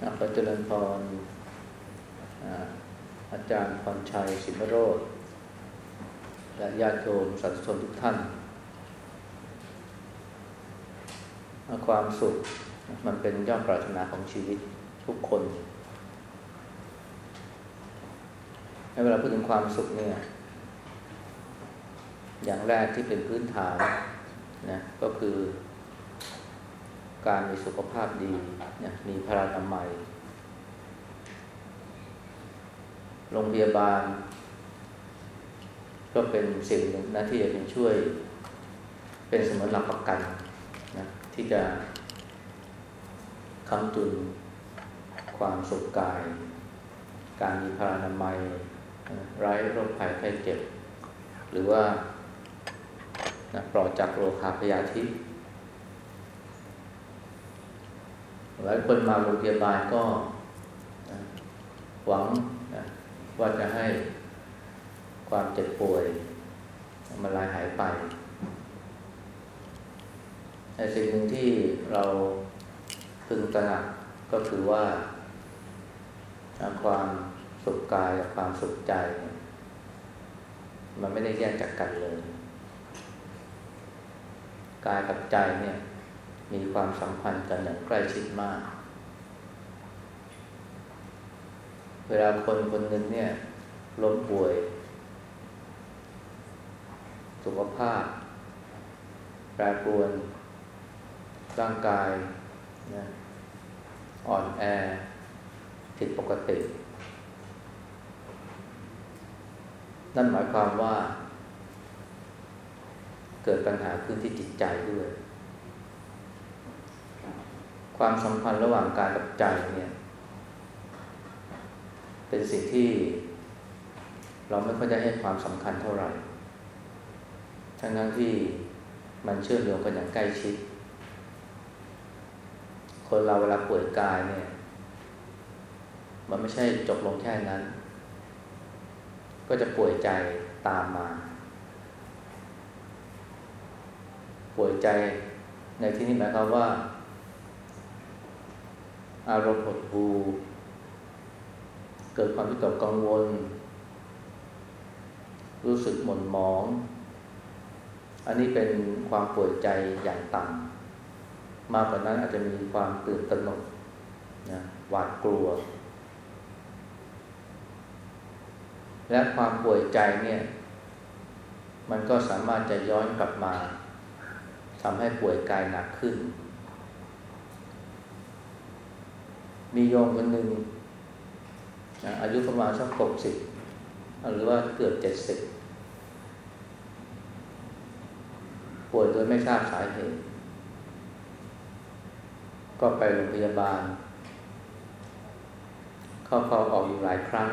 ขอเจริญพรอาจารย์พรชัยสิมโรธและญาติโยมสัตว์ชนทุกท่าน ความสุขมันเป็นยอดปรารถนาของชีวิตทุกคนในเวลาพูดถึงความสุขเนี่ย อย่างแรกที่เป็นพื้นฐานนะก็คือการมีสุขภาพดี นะมีพลานามัย โรงพยาบาล ก็เป็นสิ่งหนึ่งนะที่จะเป็นช่วย เป็นสมุนหลักประกันนะที่จะคำตุนความสุขกาย การมีพลานามัยไร้โรคภัยไข้เจ็บ หรือว่านะปลอดจากโรคาพยาธิ หลายคนมาโรงพยาบาลก็หวังว่าจะให้ความเจ็บป่วยมันลายหายไปแต่สิ่งหนึ่งที่เราพึงตระหนักก็คือว่าความสุขกายกับความสุขใจ มันไม่ได้แยกจากกันเลย กายกับใจเนี่ย มีความสัมพันธ์กันอย่างใกล้ชิดมาก เวลาคนคนหนึ่งเนี่ยล้มป่วย สุขภาพแปรปรวน ร่างกายนะอ่อนแอ ผิดปกติ นั่นหมายความว่า เกิดปัญหาขึ้นที่จิตใจด้วย ความสัมพันธ์ระหว่างกายกับใจเนี่ย เป็นสิ่งที่เราไม่ค่อยได้ให้ความสำคัญเท่าไหร่ ทั้งนั้นที่มันเชื่อมโยงกันอย่างใกล้ชิด คนเราเวลาป่วยกายเนี่ย มันไม่ใช่จบลงแค่นั้น ก็จะป่วยใจตามมา ป่วยใจในที่นี้หมายความว่า อารมณ์หดหู่เกิดความวิตกกังวล รู้สึกหม่นหมอง อันนี้เป็นความป่วยใจอย่างต่ำมากกว่านั้นอาจจะมีความตื่นตระหนกนะหวาดกลัว และความป่วยใจเนี่ย มันก็สามารถจะย้อนกลับมาทำให้ป่วยกายหนักขึ้น มีโยมคนหนึ่งนะอายุประมาณสักหกสิบหรือว่าเกือบเจ็ดสิบป่วยโดยไม่ทราบสาเหตุ ก็ไปโรงพยาบาล เข้าเข้าออกอยู่หลายครั้ง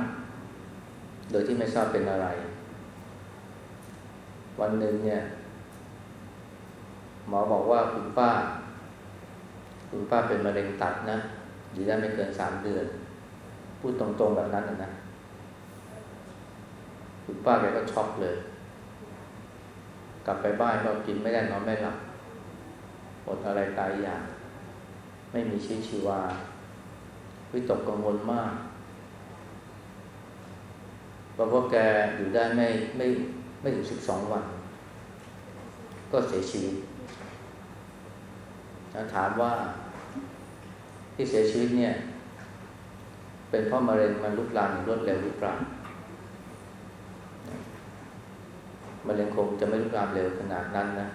โดยที่ไม่ทราบเป็นอะไร วันหนึ่งเนี่ย หมอบอกว่าคุณป้า คุณป้าเป็นมะเร็งตัดนะ อยู่ได้ไม่เกินสามเดือน พูดตรงๆแบบนั้นนะคุณป้าแกก็ช็อกเลย กลับไปบ้านก็กินไม่ได้นอนไม่หลับอดอะไรตายอย่าง ไม่มีชีวิตชีวา วิตกกังวลมากเพราะว่าแกอยู่ได้ไม่ไม่ไม่ถึงสิบสองวัน ก็เสียชีวิตถามว่า ที่เสียชีวิตเนี่ย เป็นเพราะมะเร็งมันลุกลามอย่างรวดเร็วหรือเปล่ามะเร็งคงจะไม่ลุกลามเร็วขนาดนั้นนะ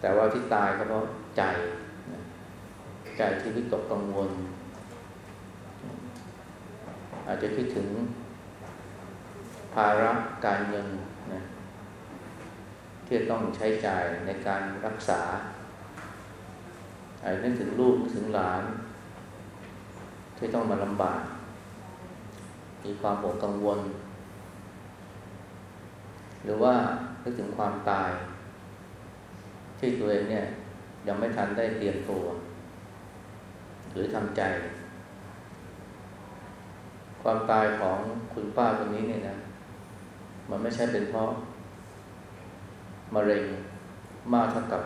แต่ว่าที่ตายก็เพราะใจใจที่วิตกกังวล อาจจะคิดถึงภาระการเงินนะที่ต้องใช้จ่ายในการรักษา ไอ้นึกถึงลูกถึงหลาน ที่ต้องมาลำบาก มีความหวงกังวล หรือว่านึกถึงความตาย ที่ตัวเองเนี่ยยังไม่ทันได้เตรียมตัว หรือทำใจ ความตายของคุณป้าคนนี้เนี่ยนะมันไม่ใช่เป็นเพราะมะเร็งมากเท่ากับ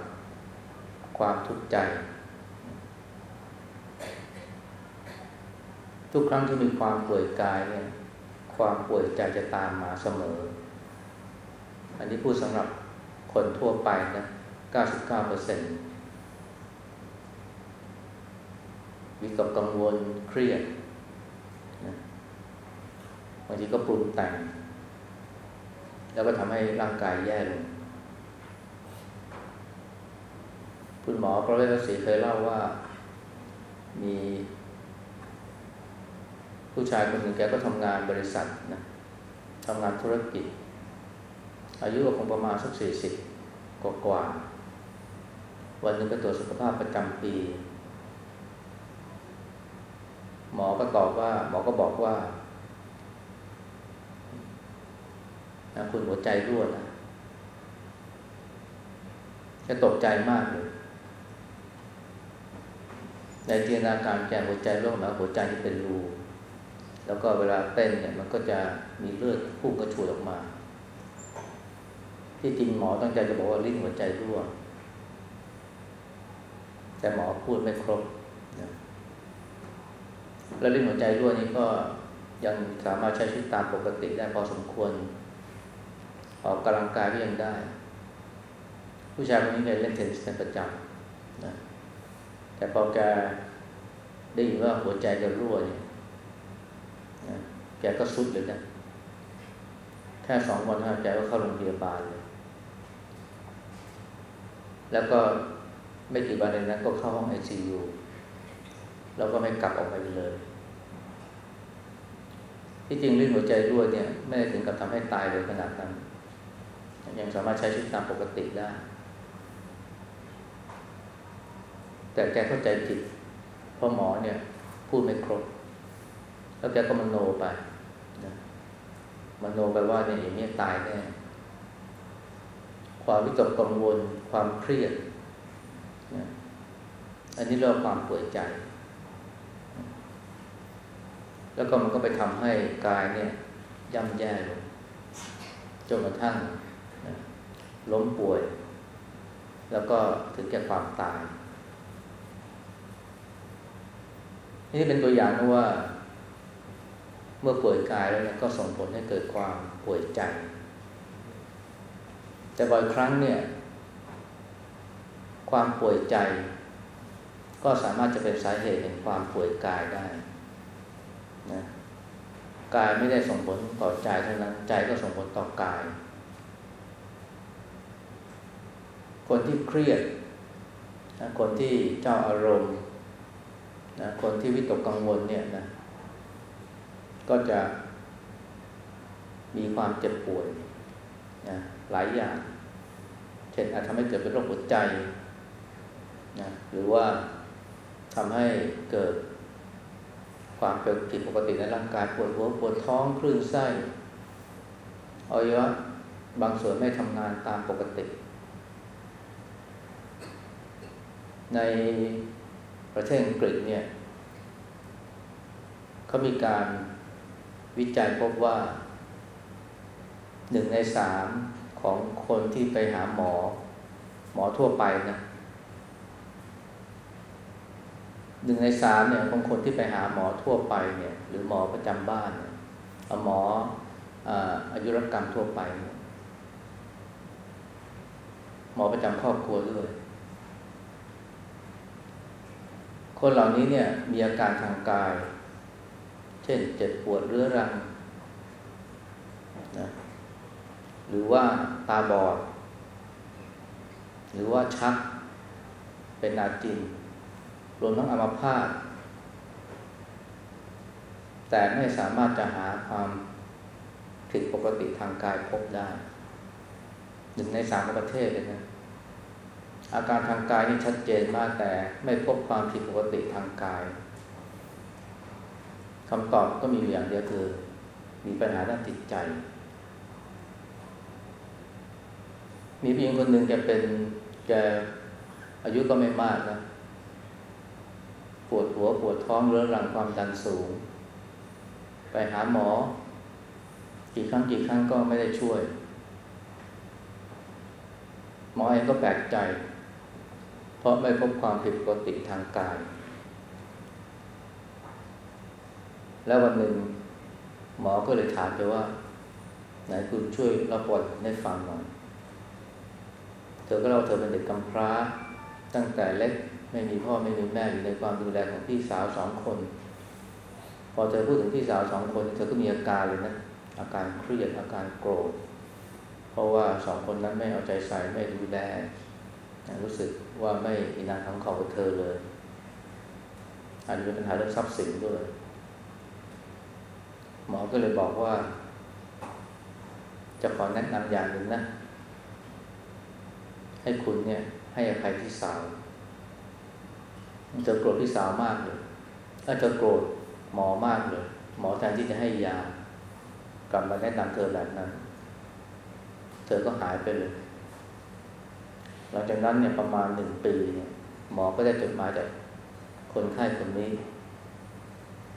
ความทุกข์ใจ ทุกครั้งที่มีความป่วยกายเนี่ยความป่วยใจจะตามมาเสมอ อันนี้พูดสำหรับคนทั่วไปนะ 99%เปอร์เซนต์วิตกกังวลเครียดนะบางทีก็ปรุงแต่ง แล้วก็ทำให้ร่างกายแย่ลงคุณหมอประเวศศรีเคยเล่าว่ามี ผู้ชายคนหนึ่งแกก็ทำงานบริษัทนะทำงานธุรกิจ อายุก็คงประมาณสักสี่สิบกว่ากว่า วันหนึ่งไปตรวจสุขภาพประจำปี หมอก็ตอบว่า หมอก็บอกว่านะคุณหัวใจรั่วนะจะตกใจมากเลยในจินตนาการแกหัวใจรั่วหมายหัวใจที่เป็นรู แล้วก็เวลาเต้นเนี่ยมันก็จะมีเลือดพุ่งกระฉูดออกมา ที่จริงหมอตั้งใจจะบอกว่าลิ้นหัวใจรั่ว แต่หมอพูดไม่ครบนะแล้วลิ้นหัวใจรั่วนี้ก็ยังสามารถใช้ชีวิตตามปกติได้พอสมควร ออกกำลังกายก็ยังได้ ผู้ชายคนนี้เนี่ยเล่นเทนนิสเป็นประจำนะแต่พอแกได้ยินว่าหัวใจจะรั่วเนี่ย แกก็สุดเลยนะแค่สองวันแกก็เข้าโรงพยาบาลเลยแล้วก็ไม่กี่วันในนั้นก็เข้าห้องไอซียูแล้วก็ไม่กลับออกมาเลย ที่จริงลื่นหัวใจรั่วเนี่ย ไม่ได้ถึงกับทำให้ตายเลยขนาดนั้น ยังสามารถใช้ชีวิตตามปกติได้ แต่แกเข้าใจผิดเพราะหมอเนี่ย พูดไม่ครบ แล้วแกก็มโนไป มโนไปว่าเนี่ยอย่างนี้ตายแน่ความวิตกกังวล ความเครียดอันนี้เรียกว่าความป่วยใจ แล้วก็มันก็ไปทำให้กายเนี่ยย่ำแย่ลงจนกระทั่งล้มป่วย แล้วก็ถึงแก่ความตาย นี่เป็นตัวอย่างนะว่า เมื่อป่วยกายแล้วก็ส่งผลให้เกิดความป่วยใจ แต่บ่อยครั้งเนี่ย ความป่วยใจ ก็สามารถจะเป็นสาเหตุแห่งความป่วยกายได้นะกายไม่ได้ส่งผลต่อใจเท่านั้นใจก็ส่งผลต่อกาย คนที่เครียดนะคนที่เจ้าอารมณ์นะคนที่วิตกกังวลเนี่ยนะ ก็จะมีความเจ็บป่วยนะหลายอย่าง เช่นอาจทำให้เกิดเป็นโรคหัวใจนะหรือว่าทำให้เกิดความเป็นผิดปกติในร่างกายปวดหัวปวดท้องคลื่นไส้อวัยวะบางส่วนไม่ทำงานตามปกติ ในประเทศอังกฤษเนี่ยเขามีการ วิจัยพบว่าหนึ่งในสามของคนที่ไปหาหมอ หมอทั่วไปนะหนึ่งในสามเนี่ยของคนที่ไปหาหมอทั่วไปเนี่ย หรือหมอประจำบ้านหมออายุรกรรมทั่วไป หมอประจำครอบครัวด้วย คนเหล่านี้เนี่ยมีอาการทางกาย เช่นเจ็บปวดเรื้อรังนะหรือว่าตาบอด หรือว่าชักเป็นอาจินรวมทั้งอัมพาตแต่ไม่สามารถจะหาความผิดปกติทางกายพบได้หนึ่งในสามประเทศเลยนะ อาการทางกายนี่ชัดเจนมากแต่ไม่พบความผิดปกติทางกาย คำตอบก็มีอย่างเดียวคือมีปัญหาด้านจิตใจ มีผู้หญิงคนหนึ่งแกเป็นแกอายุก็ไม่มากนะปวดหัวปวดท้องเรื้อรังความดันสูง ไปหาหมอ กี่ครั้งกี่ครั้งก็ไม่ได้ช่วย หมอเองก็แปลกใจ เพราะไม่พบความผิดปกติทางกาย แล้ววันหนึ่งหมอก็เลยถามไปว่า ไหนคุณช่วยเล่าประวัติให้ฟังหน่อยเธอก็เล่าเธอเป็นเด็กกำพร้า ตั้งแต่เล็กไม่มีพ่อไม่มีแม่อยู่ในความดูแลของพี่สาวสองคน พอเธอพูดถึงพี่สาวสองคนเธอก็มีอาการเลยนะอาการเครียดอาการโกรธเพราะว่าสองคนนั้นไม่เอาใจใส่ไม่ดูแลรู้สึกว่าไม่อินาทั้งเขาเธอเลยอาจจะเป็นปัญหาเรื่องทรัพย์สินด้วย หมอก็เลยบอกว่า จะขอแนะนำอย่างหนึ่งนะ ให้คุณเนี่ย ให้อภัยพี่สาวเธอโกรธพี่สาวมากเลยถ้าเธอโกรธหมอมากเลย หมอแทนที่จะให้ยากลับมาแนะนำเธอแบบนั้น เธอก็หายไปเลย หลังจากนั้นเนี่ยประมาณหนึ่งปีเนี่ย หมอก็ได้จดหมายจากคนไข้คนนี้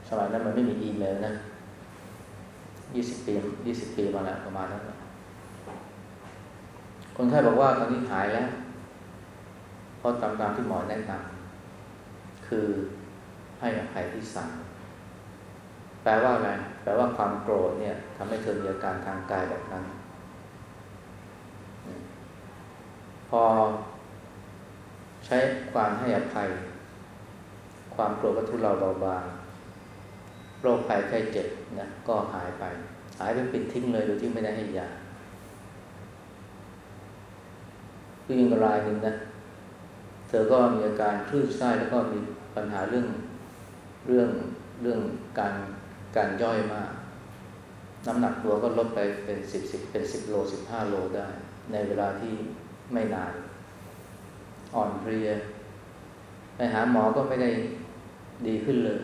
สมัยนั้นมันไม่มีอีเมลนะ ยี่สิบปียี่สิบปีมาแล้วประมาณนั้นคนไข้บอกว่าตอนนี้หายแล้วเพราะตามตามที่หมอแนะนำคือให้อภัยที่สั่งแปลว่าอะไรแปลว่าความโกรธเนี่ยทำให้เธอมีอาการทางกายแบบนั้น พอใช้ความให้อภัย ความโกรธก็ทุเลาเบาบาง โรคภัยไข้เจ็บนะก็หายไป หายไปปิดทิ้งเลยโดยที่ไม่ได้ให้ยาคือยิงรายหนึ่งนะ เธอก็มีอาการคลื่นไส้แล้วก็มีปัญหาเรื่องเรื่องเรื่องการการย่อยมาก น้ำหนักตัวก็ลดไปเป็นสิบสิบเป็นสิบโลสิบห้าโลได้ ในเวลาที่ไม่นาน อ่อนเพลียไปหาหมอก็ไม่ได้ดีขึ้นเลย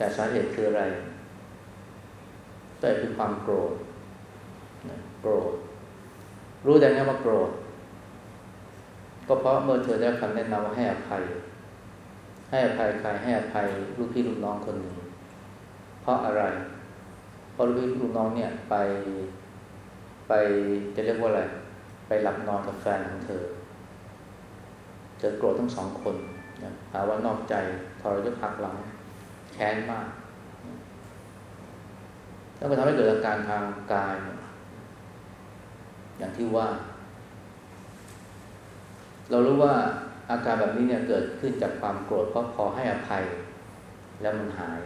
แต่สาเหตุคืออะไร แต่คือความโกรธโกรธ รู้ได้ไงว่าโกรธ ก็เพราะเมื่อเธอได้คำแนะนำว่าให้อภัย ให้อภัยใครให้อภัยลูกพี่ลูกน้องคนหนึ่ง เพราะอะไร เพราะลูกพี่ลูกน้องเนี่ยไปไปจะเรียกว่าอะไร ไปหลับนอนกับแฟนของเธอเจอโกรธทั้งสองคนนะหาว่านอกใจทรยศหักหลัง ค้นมากแล้วก็ทำให้เกิดอาการทางกาย อย่างที่ว่า เรารู้ว่าอาการแบบนี้เนี่ยเกิดขึ้นจากความโกรธเพราะพอให้อภัย แล้วมันหาย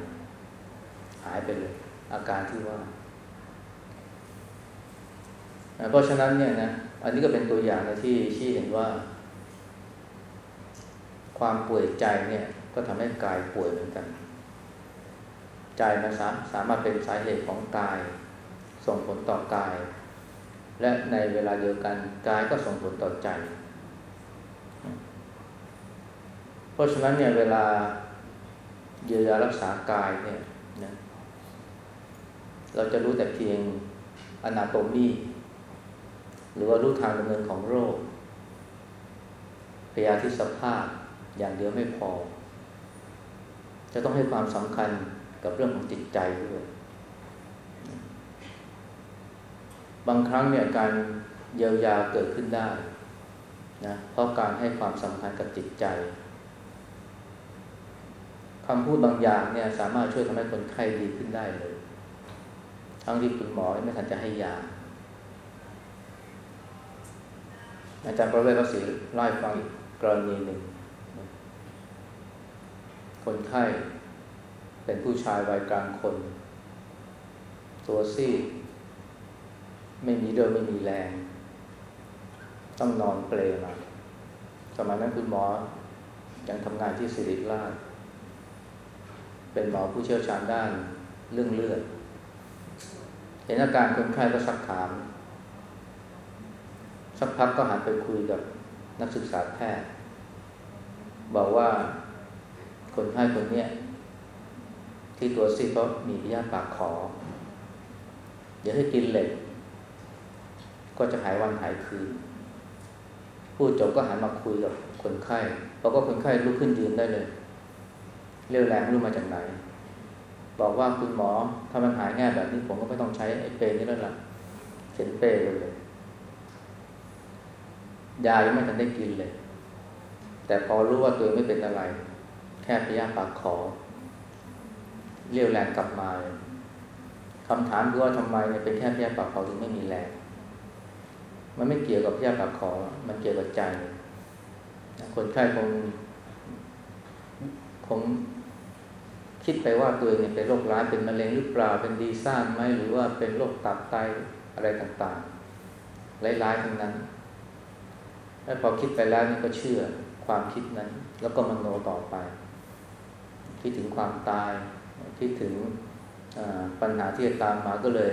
หายไปเลย อาการที่ว่า เพราะฉะนั้นเนี่ยนะอันนี้ก็เป็นตัวอย่างนะที่ชี้เห็นว่า ความป่วยใจเนี่ย ก็ทำให้กายป่วยเหมือนกัน ใจมันสาสามารถเป็นสาเหตุของกาย ส่งผลต่อกาย และในเวลาเดียวกันกายก็ส่งผลต่อใจ เพราะฉะนั้นเนี่ยเวลาเยียวยารักษากายเนี่ยนะเราจะรู้แต่เพียงอนาโตมีหรือว่ารู้ทางดำเนินของโรค พยาธิสภาพอย่างเดียวไม่พอ จะต้องให้ความสำคัญ กับเรื่องของจิตใจด้วย บางครั้งเนี่ยการเยียวยาเกิดขึ้นได้นะเพราะการให้ความสำคัญกับจิตใจคำพูดบางอย่างเนี่ยสามารถช่วยทำให้คนไข้ดีขึ้นได้เลย ทั้งที่คุณหมอไม่ทันจะให้ยาอาจารย์ประเวศภาษีเล่าให้ฟังอีกกรณีหนึ่ง คนไข้ เป็นผู้ชายวัยกลางคน ตัวซีดไม่มีเดินไม่มีแรง ต้องนอนเปลมาสมัยนั้นคุณหมอยังทำงานที่สิริราช เป็นหมอผู้เชี่ยวชาญด้านเรื่องเลือด เห็นอาการคนไข้ก็สักถาม สักพักก็หันไปคุยกับนักศึกษาแพทย์ บอกว่าคนไข้คนนี้ ที่ตัวซีเพราะมีพยาธิปากขอ เดี๋ยวให้กินเหล็ก ก็จะหายวันหายคืนพูดจบก็หันมาคุยกับคนไข้เพราะก็คนไข้ลุกขึ้นยืนได้เลย เรียวแรงรู้มาจากไหน บอกว่าคุณหมอถ้ามันหายง่ายแบบนี้ผมก็ไม่ต้องใช้ไอ้เปรนี้แล้วล่ะเข็นเปรเลยยายังไม่ทันได้กินเลย แต่พอรู้ว่าตัวไม่เป็นอะไร แค่พยาปากขอ เรียวแรงกลับมาคำถามคือว่าทำไมเนี่ยเป็นแค่พยาปากคอถึงไม่มีแรง มันไม่เกี่ยวกับพยาปากคอมันเกี่ยวกับใจ คนไข้คงคงคิดไปว่าตัวเองเป็นโรคร้ายเป็นมะเร็งหรือเปล่าเป็นดีซ่านไหมหรือว่าเป็นโรคตับไตอะไรต่างๆร้ายๆทั้งนั้น แล้วพอคิดไปแล้วนี่ก็เชื่อความคิดนั้น แล้วก็มโนต่อไป คิดถึงความตาย คิดถึงปัญหาที่จะตามมาก็เลย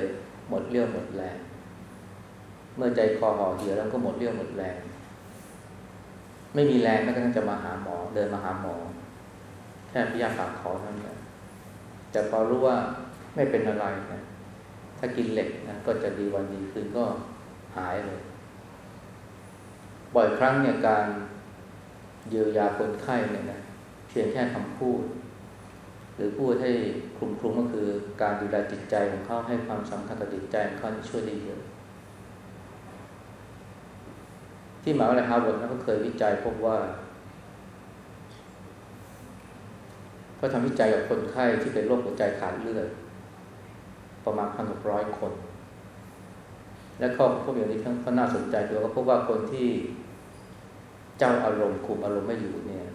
หมดเรี่ยวหมดแรง เมื่อใจคอห่อเหี่ยวแล้วก็หมดเรี่ยวหมดแรง ไม่มีแรงแม้กระทั่งจะมาหาหมอ เดินมาหาหมอ แค่พยาปากคอเท่านั้นแต่พอรู้ว่าไม่เป็นอะไรนะถ้ากินเหล็กนะก็จะดีวันดีคืนก็หายเลย บ่อยครั้งเนี่ยการเยียวยาคนไข้เนี่ยนะเพียงแค่คำพูด หรือพูดให้คลุมคลุมก็คือการดูแลจิตใจของเขาให้ความสำคัญกับจิตใจของเขาช่วยได้เยอะที่มหาวิทยาลัยฮาร์วาร์ดเขาเคยวิจัยพบว่าเขาทำวิจัยกับคนไข้ที่เป็นโรคหัวใจขาดเลือดประมาณพันหกร้อยคน และก็พบอย่างนี้ทั้งก็น่าสนใจคือว่าพบว่าคนที่เจ้าอารมณ์คุมอารมณ์ไม่อยู่เนี่ย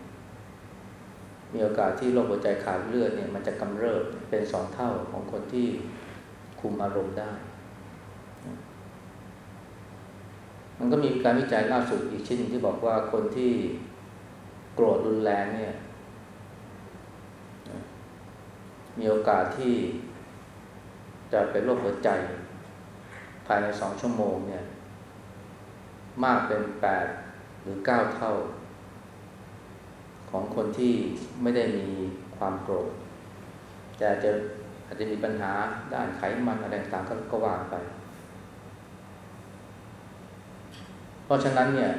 มีโอกาสที่โรคหัวใจขาดเลือดเนี่ยมันจะกำเริบเป็นสองเท่าของคนที่คุมอารมณ์ได้ มันก็มีการวิจัยล่าสุดอีกชิ้นที่บอกว่าคนที่โกรธรุนแรงเนี่ย มีโอกาสที่จะเป็นโรคหัวใจ ภายในสองชั่วโมงเนี่ย มากเป็นแปดหรือเก้าเท่า ของคนที่ไม่ได้มีความโกรธแต่จะอาจจะมีปัญหาด้านไขมันอะไรต่างก็ก็วางไป เพราะฉะนั้นเนี่ย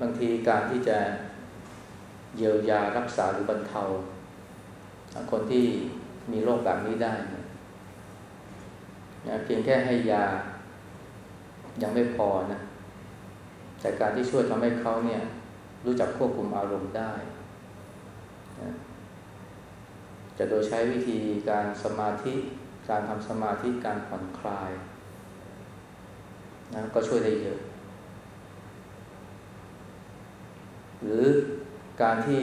บางทีการที่จะเยียวยารักษาหรือบรรเทาคนที่มีโรคแบบนี้ได้นะเพียงแค่ให้ยายังไม่พอนะแต่การที่ช่วยทำให้เขาเนี่ย รู้จักควบคุมอารมณ์ได้ จะโดยใช้วิธีการสมาธิ การทำสมาธิการผ่อนคลายนะก็ช่วยได้เยอะ หรือการที่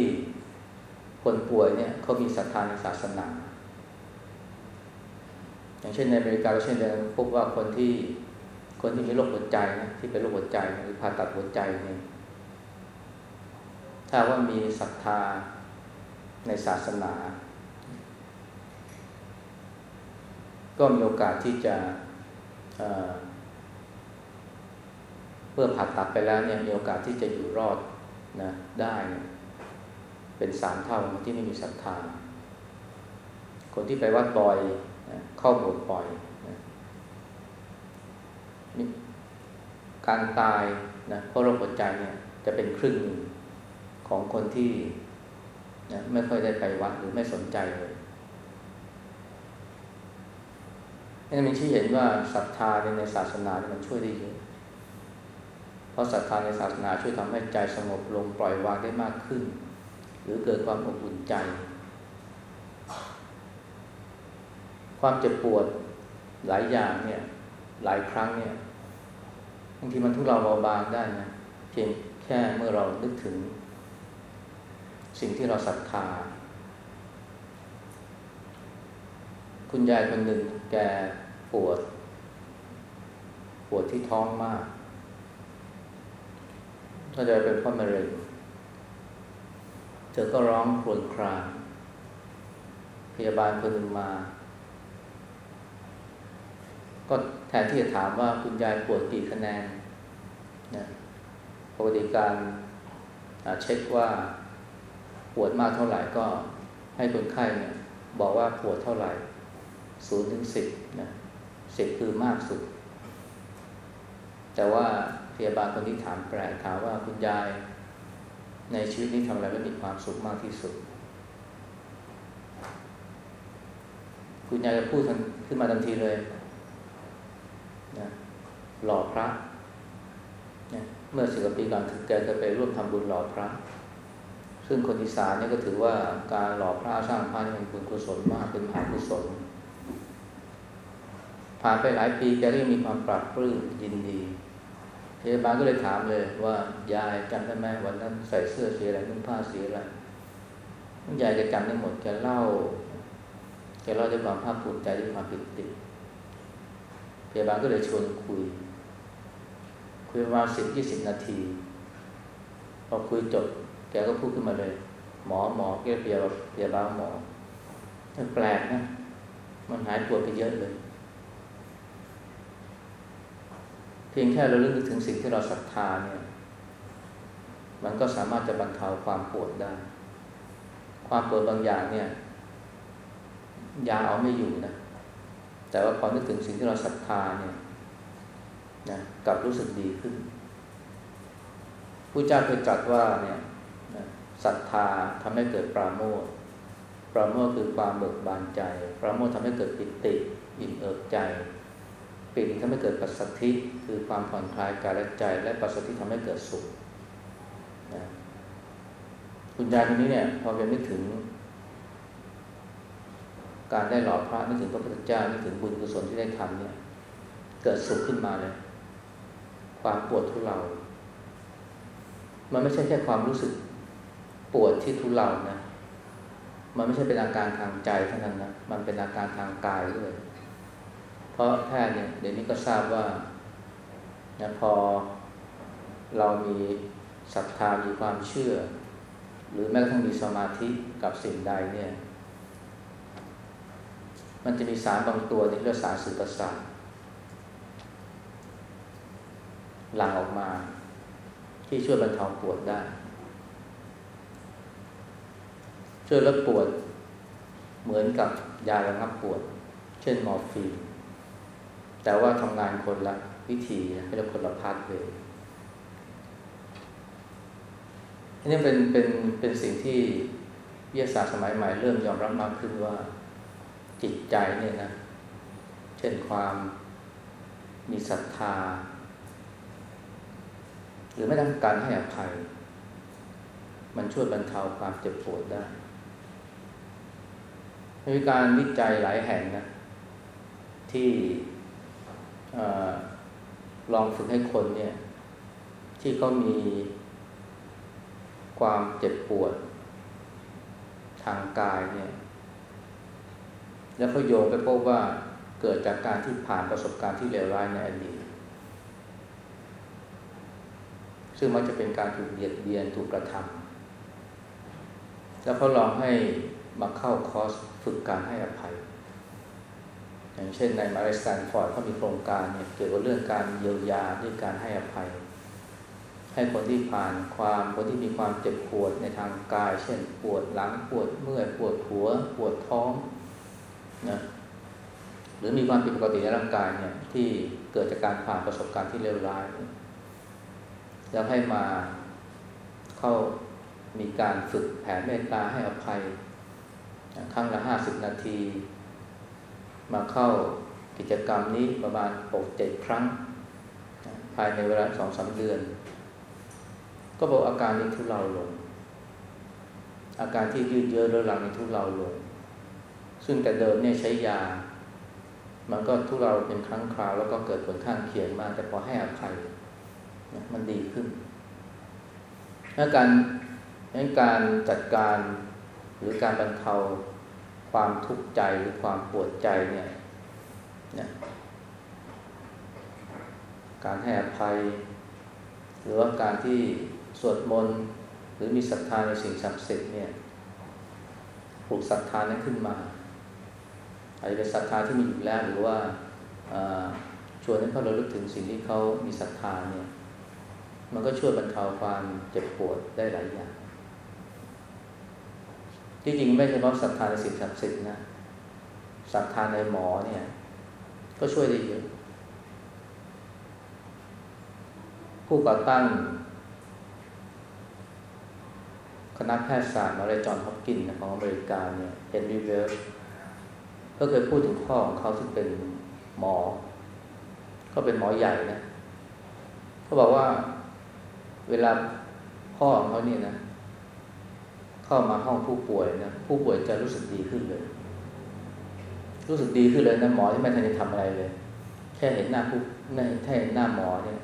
คนป่วยเนี่ยเขามีศรัทธาในศาสนา อย่างเช่นในอเมริกาเช่นเดียวพบว่าคนที่คนที่มีโรคหัวใจนะที่เป็นโรคหัวใจหรือผ่าตัดหัวใจเนี่ย ถ้าว่ามีศรัทธาในศาสนา ก็มีโอกาสที่จะเมื่อผ่าตัดไปแล้วเนี่ยมีโอกาสที่จะอยู่รอดนะได้ เป็นสามเท่าที่ไม่มีศรัทธา คนที่ไปวัดบ่อยเข้าโบสถ์บ่อยการตายนะเพราะโรคหัวใจเนี่ยจะเป็นครึ่งหนึ่ง ของคนที่นะไม่ค่อยได้ไปวัดหรือไม่สนใจเลยนี่มันชี้เห็นว่าศรัทธาในศาสนาเนี่ยมันช่วยได้เยอะ เพราะศรัทธาในศาสนาช่วยทำให้ใจสงบลงปล่อยวางได้มากขึ้น หรือเกิดความอบอุ่นใจ ความเจ็บปวดหลายอย่างเนี่ย หลายครั้งเนี่ยบางทีมันทุเราเบาบางได้นะเพียงแค่เมื่อเรานึกถึง สิ่งที่เราศรัทธา คุณยายคนหนึ่งแกปวด ปวดที่ท้องมากก็จะเป็นพราะมะเร็งเธอก็ร้องครวญครางพยาบาลคนหนึ่งมา ก็แทนที่จะถามว่าคุณยายปวดกี่คะแนนนะปกติการเช็คว่า ปวดมากเท่าไหร่ก็ให้คนไข้เนี่ยบอกว่าปวดเท่าไหร่ศูนย์ถึงสิบนะสิบคือมากสุด แต่ว่าพยาบาลคนที่ถามแปลถามว่าคุณยายในชีวิตนี้ทำอะไรแล้วมีความสุขมากที่สุด คุณยายจะพูดขึ้นมาทันทีเลยนะหล่อพระนะเมื่อสิบกว่าปีก่อนแกจะไปร่วมทำบุญหล่อพระ ซึ่งคนอีสานเนี่ยก็ถือว่าการหล่อพระสร้างพระเป็นบุญกุศลมากเป็นมหากุศลผ่านไปหลายปีแกก็ยังมีความปรับปลื้มยินดีพยาบาลก็เลยถามเลยว่ายายจำได้ไหมวันนั้นใส่เสื้อสีอะไรนุ่งผ้าสีอะไรยายจะจำได้หมดแกเล่าแกเล่าด้วยความภาคภูมิใจด้วยความปิติพยาบาลก็เลยชวนคุย คุยประมาณสิบยี่สิบนาที พอคุยจบ กก็พูดขึ้นมาเลย หมอหมอแกเปียพยาบาลหมอแปลกนะ มันหายปวดไปเยอะเลย เพียงแค่เราเลือกถึงสิ่งที่เราศรัทธาเนี่ย มันก็สามารถจะบรรเทาความปวดได้ ความปวดบางอย่างเนี่ยยาเอาไม่อยู่นะ แต่ว่าพอนึกถึงสิ่งที่เราศรัทธาเนี่ยนะกลับรู้สึกดีขึ้นผู้เจ้าเคยตรัสว่าเนี่ย ศรัทธาทำให้เกิดปราโมทปราโมทคือความเบิกบานใจ ปราโมททำให้เกิดปิติอิ่มเอิบใจ ปิติทำให้เกิดปัสสัทธิคือความผ่อนคลายกายและใจ และปัสสัทธิทำให้เกิดสุขนะคุณยายคนนี้เนี่ยพอเป็นนึกถึง การได้หล่อพระนึกถึงพระพุทธเจ้านึกถึงบุญกุศลที่ได้ทำเนี่ย เกิดสุขขึ้นมาเลย ความปวดทุเลามันไม่ใช่แค่ความรู้สึก ปวดที่ทุเลานะ มันไม่ใช่เป็นอาการทางใจเท่านั้นนะ มันเป็นอาการทางกายด้วย เพราะแพทย์เนี่ยเดี๋ยวนี้ก็ทราบว่านะพอเรามีศรัทธา มีความเชื่อ หรือแม้กระทั่งมีสมาธิกับสิ่งใดเนี่ย มันจะมีสารบางตัวที่เรียกสารสื่อประสาทหลั่งออกมา ที่ช่วยบรรเทาปวดได้ ช่วยลดปวด เหมือนกับยาระงับปวด เช่นมอร์ฟีนแต่ว่าทำงานคนละวิธีเป็นคนละพาร์ทเลยอันนี้เป็นเป็นเป็นสิ่งที่วิทยาศาสตร์สมัยใหม่เริ่มยอมรับมากขึ้นว่าจิตใจเนี่ยนะ เช่นความมีศรัทธา หรือไม่ต้องการให้อภัย มันช่วยบรรเทาความเจ็บปวดได้ มีการวิจัยหลายแห่งนะ ที่ลองฝึกให้คนเนี่ย ที่เขามีความเจ็บปวด ทางกายเนี่ย แล้วเขาโยงไปพบว่าเกิดจากการที่ผ่านประสบการณ์ที่เลวร้ายในอดีตซึ่งมักจะเป็นการถูกเบียดเบียนถูกกระทำแล้วเขาลองให้มาเข้าคอร์ส ฝึกการให้อภัย อย่างเช่นในมาเลสแตนฟอร์ดเขามีโครงการเนี่ยเกี่ยวกับเรื่องการเยียวยาด้วยการให้อภัย ให้คนที่ผ่านความคนที่มีความเจ็บปวดในทางกาย เช่น ปวดหลังปวดเมื่อยปวดหัว ปวดท้องนะหรือมีความผิดปกติในร่างกายเนี่ยที่เกิดจากการผ่านประสบการณ์ที่เลวร้าย แล้วให้มาเข้ามีการฝึกแผ่เมตตาให้อภัย ครั้งละห้าสิบนาที มาเข้ากิจกรรมนี้ประมาณหกเจ็ดครั้ง ภายในเวลาสองสาเดือน ก็บอกอาการนี้ทุเลาลง อาการที่ยืดเยื้อเรื้อรังนี้ทุเลาลง ซึ่งแต่เดิมเนี่ยใช้ยา มันก็ทุเลาเป็นครั้งคราว แล้วก็เกิดผลข้างเคียงมาก แต่พอให้อภัยมันดีขึ้นถ้าการการจัดการ รือการบรรเทาความทุกข์ใจหรือความปวดใจเนี่ยนการให้อภัย หรือว่าการที่สวดมนต์หรือมีศรัทธาในสิ่งศักดิ์สิทธิ์เนี่ยปลูกศรัทธานั้นขึ้นมาอาจจะเป็นศรัทธาที่มีอยู่แล้วหรือว่าชวนให้เขาเราลึกถึงสิ่งที่เขามีศรัทธาเนี่ย มันก็ช่วยบรรเทาความเจ็บปวดได้หลายอย่าง ที่จริงไม่ใช่เพราะศรัทธาในสิ่งศักดิ์สิทธิ์นะศรัทธาในหมอเนี่ย ก็ช่วยได้เยอะ ผู้ก่อตั้ง คณะแพทยศาสตร์มาวิทยาลัยจอห์นฮอปกินส์ของอเมริกาเนี่ยเฮนรี่เวลก็เคยพูดถึงพ่อของเขาซึ่งเป็นหมอ ก็เป็นหมอใหญ่นะเขาบอกว่าเวลาพ่อของเขาเนี่ยนะ เข้ามาห้องผู้ป่วยนะผู้ป่วยจะรู้สึกดีขึ้นเลย รู้สึกดีขึ้นเลยนะหมอที่ไม่ทันได้ทำอะไรเลย แค่เห็นหน้าผู้แค่เห็นหน้าหมอเนี่ย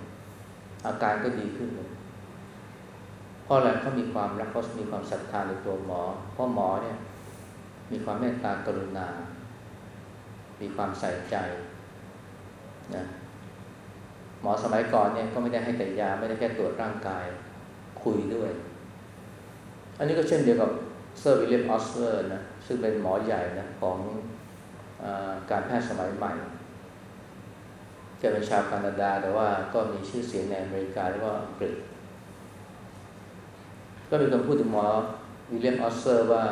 อาการก็ดีขึ้นเลยเพราะอะไรเขามีความรักเขามีความศรัทธาในตัวหมอ เพราะหมอเนี่ย มีความเมตตากรุณา มีความใส่ใจนะหมอสมัยก่อนเนี่ยก็ไม่ได้ให้แต่ยาไม่ได้แค่ตรวจร่างกายคุยด้วย อันนี้ก็เช่นเดียวกับเซอร์วิลเลียมออสเลอร์นะซึ่งเป็นหมอใหญ่นะของการแพทย์สมัยใหม่จะเป็นชาวแคนาดา แต่ว่าก็มีชื่อเสียงในอเมริกาและว่าอังกฤษก็มีคนพูดถึงหมอวิลเลียมออสเลอร์ว่า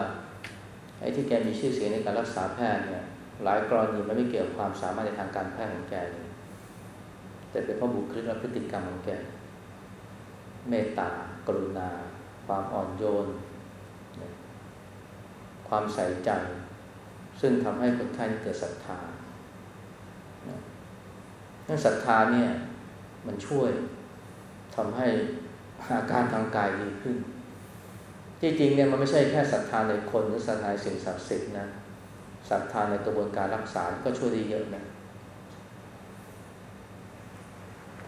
ไอ้ที่แกมีชื่อเสียงในการรักษาแพทย์เนี่ย หลายกรณีมันไม่เกี่ยวกับความสามารถในทางการแพทย์ของแกเลยแต่เป็นเพราะบุคลิกและพฤติกรรมของแกเมตตากรุณา ความอ่อนโยน ความใส่ใจ ซึ่งทำให้คนไข้เกิดศรัทธานั่นศรัทธาเนี่ยมันช่วยทำให้อาการทางกายดีขึ้น ที่จริงเนี่ยมันไม่ใช่แค่ศรัทธาในคนหรือศรัทธาในสิ่งศักดิ์สิทธิ์นะศรัทธาในกระบวนการรักษาก็ช่วยได้เยอะนะ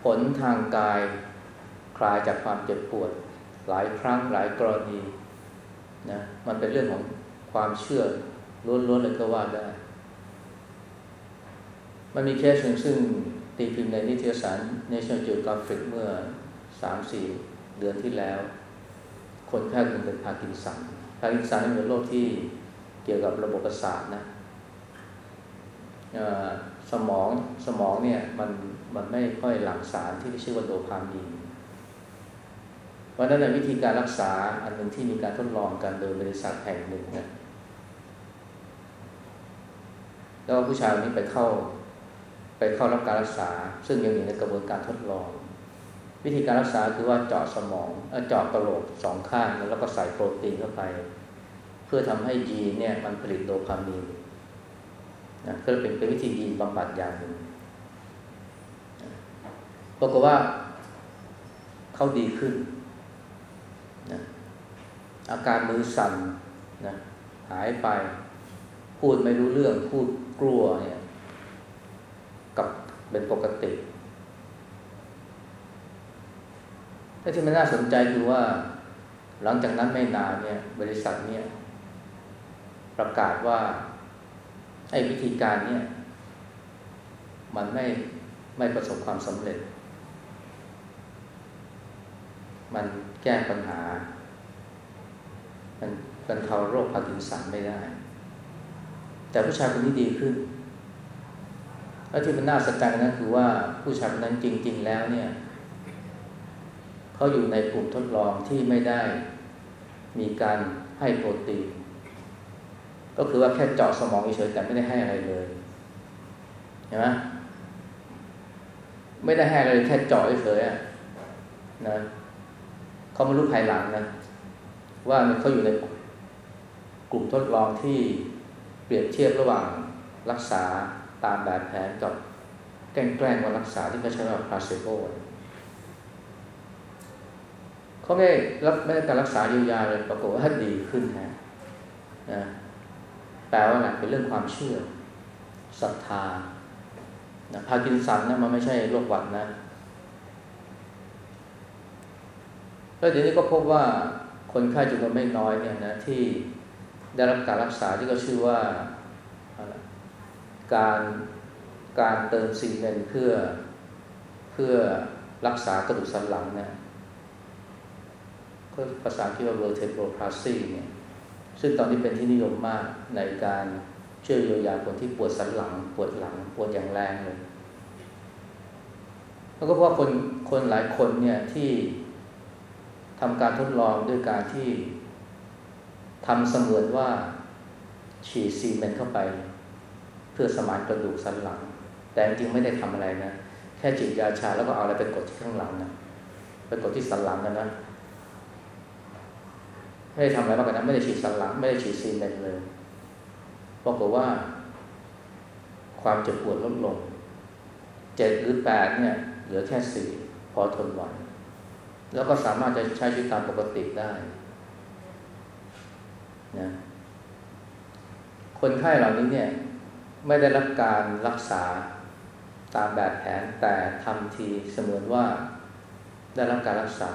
ผลทางกายคลายจากความเจ็บปวด หลายครั้งหลายกรณีนะมันเป็นเรื่องของความเชื่อล้วนๆเลยก็ว่าได้ มันมีเคสหนึ่งซึ่งตีพิมพ์ในนิตยสาร National Geographic เมื่อสามสี่เดือนที่แล้ว คนแพทย์คนเป็นพาร์กินสันพาร์กินสันเป็นโรคที่เกี่ยวกับระบบประสาทนะสมองสมองเนี่ยมันมันไม่ค่อยหลั่งสารที่ชื่อว่าโดพามีน เพราะนั้นในวิธีการรักษาอันหนึ่งที่มีการทดลองกันโดยบริษัทแห่งหนึ่งนะแล้วผู้ชายคนนี้ไปเข้า ไปเข้ารับการรักษา ซึ่งยังอยู่ในกระบวนการทดลอง วิธีการรักษาคือว่าเจาะสมองเจาะกระโหลกสองข้างแล้วก็ใส่โปรตีนเข้าไป เพื่อทำให้ยีนเนี่ยมันผลิตโดพามีนนะก็เป็นเป็นวิธียีนบำบัดอย่างหนึ่งปรากฏว่าเขาดีขึ้น อาการมือสั่นนะหายไป พูดไม่รู้เรื่องพูดกลัวเนี่ย กับเป็นปกติแต่ที่มันน่าสนใจคือว่า หลังจากนั้นไม่นานเนี่ย บริษัทเนี่ย ประกาศว่าไอ้วิธีการเนี่ย มันไม่ไม่ประสบความสำเร็จ มันแก้ปัญหา มันบรรเทาโรคพาร์กินสันไม่ได้ แต่ผู้ชายคนนี้ดีขึ้น แล้วที่มันน่าสนใจนั้นคือว่าผู้ชายคนนั้นจริง ๆ แล้วเนี่ยเขาอยู่ในกลุ่มทดลองที่ไม่ได้มีการให้โปรตีน ก็คือว่าแค่เจาะสมองเฉยแต่ไม่ได้ให้อะไรเลยเห็นไหมไม่ได้ให้อะไรแค่เจาะเฉยๆนะเขามารู้ภายหลังนะ ว่าเขาอยู่ในกลุ่มทดลองที่เปรียบเทียบระหว่างรักษาตามแบบแผนกับแกล้งแกล้งว่ารักษาที่เขาใช้ว่าพาเซโบเขาไม่รับไม่ได้การรักษาเยียวยาเลยปรากฏว่าดีขึ้นนะนะแปลว่าอะไรเป็นเรื่องความเชื่อศรัทธานะพากินสันนะมันไม่ใช่โรคหวัดนะแล้วเดี๋ยวนี้ก็พบว่า คนไข้จำนวนไม่น้อยเนี่ยนะที่ได้รับการรักษาที่ก็ชื่อว่าการการเติมซีเมนต์เพื่อเพื่อรักษากระดูกสันหลังเนี่ยก็ภาษาที่ว่า vertebroplasty เนี่ยซึ่งตอนนี้เป็นที่นิยมมากในการช่วยเยียวยาคนที่ปวดสันหลัง ปวดหลังปวดอย่างแรงเลยแล้วก็เพราะคนคนหลายคนเนี่ยที่ ทำการทดลองด้วยการที่ทำเสมือนว่าฉีดซีเมนต์เข้าไป เพื่อสมานกระดูกสันหลัง แต่จริงไม่ได้ทำอะไรนะ แค่ฉีดยาชาแล้วก็เอาอะไรไปกดที่ข้างหลังนะไปกดที่สันหลังกันนะไม่ได้ทำอะไรมากกว่านั้นไม่ได้ฉีดสันหลัง ไม่ได้ฉีดซีเมนต์เลยบอกว่า ความเจ็บปวดลดลงเจ็ดหรือแปดเนี่ย เหลือแค่สี่พอทนไหว แล้วก็สามารถจะใช้ชีวิตตามปกติได้นะคนไข้เหล่านี้เนี่ยไม่ได้รับการรักษาตามแบบแผนแต่ทำทีเสมือนว่าได้รับการรักษา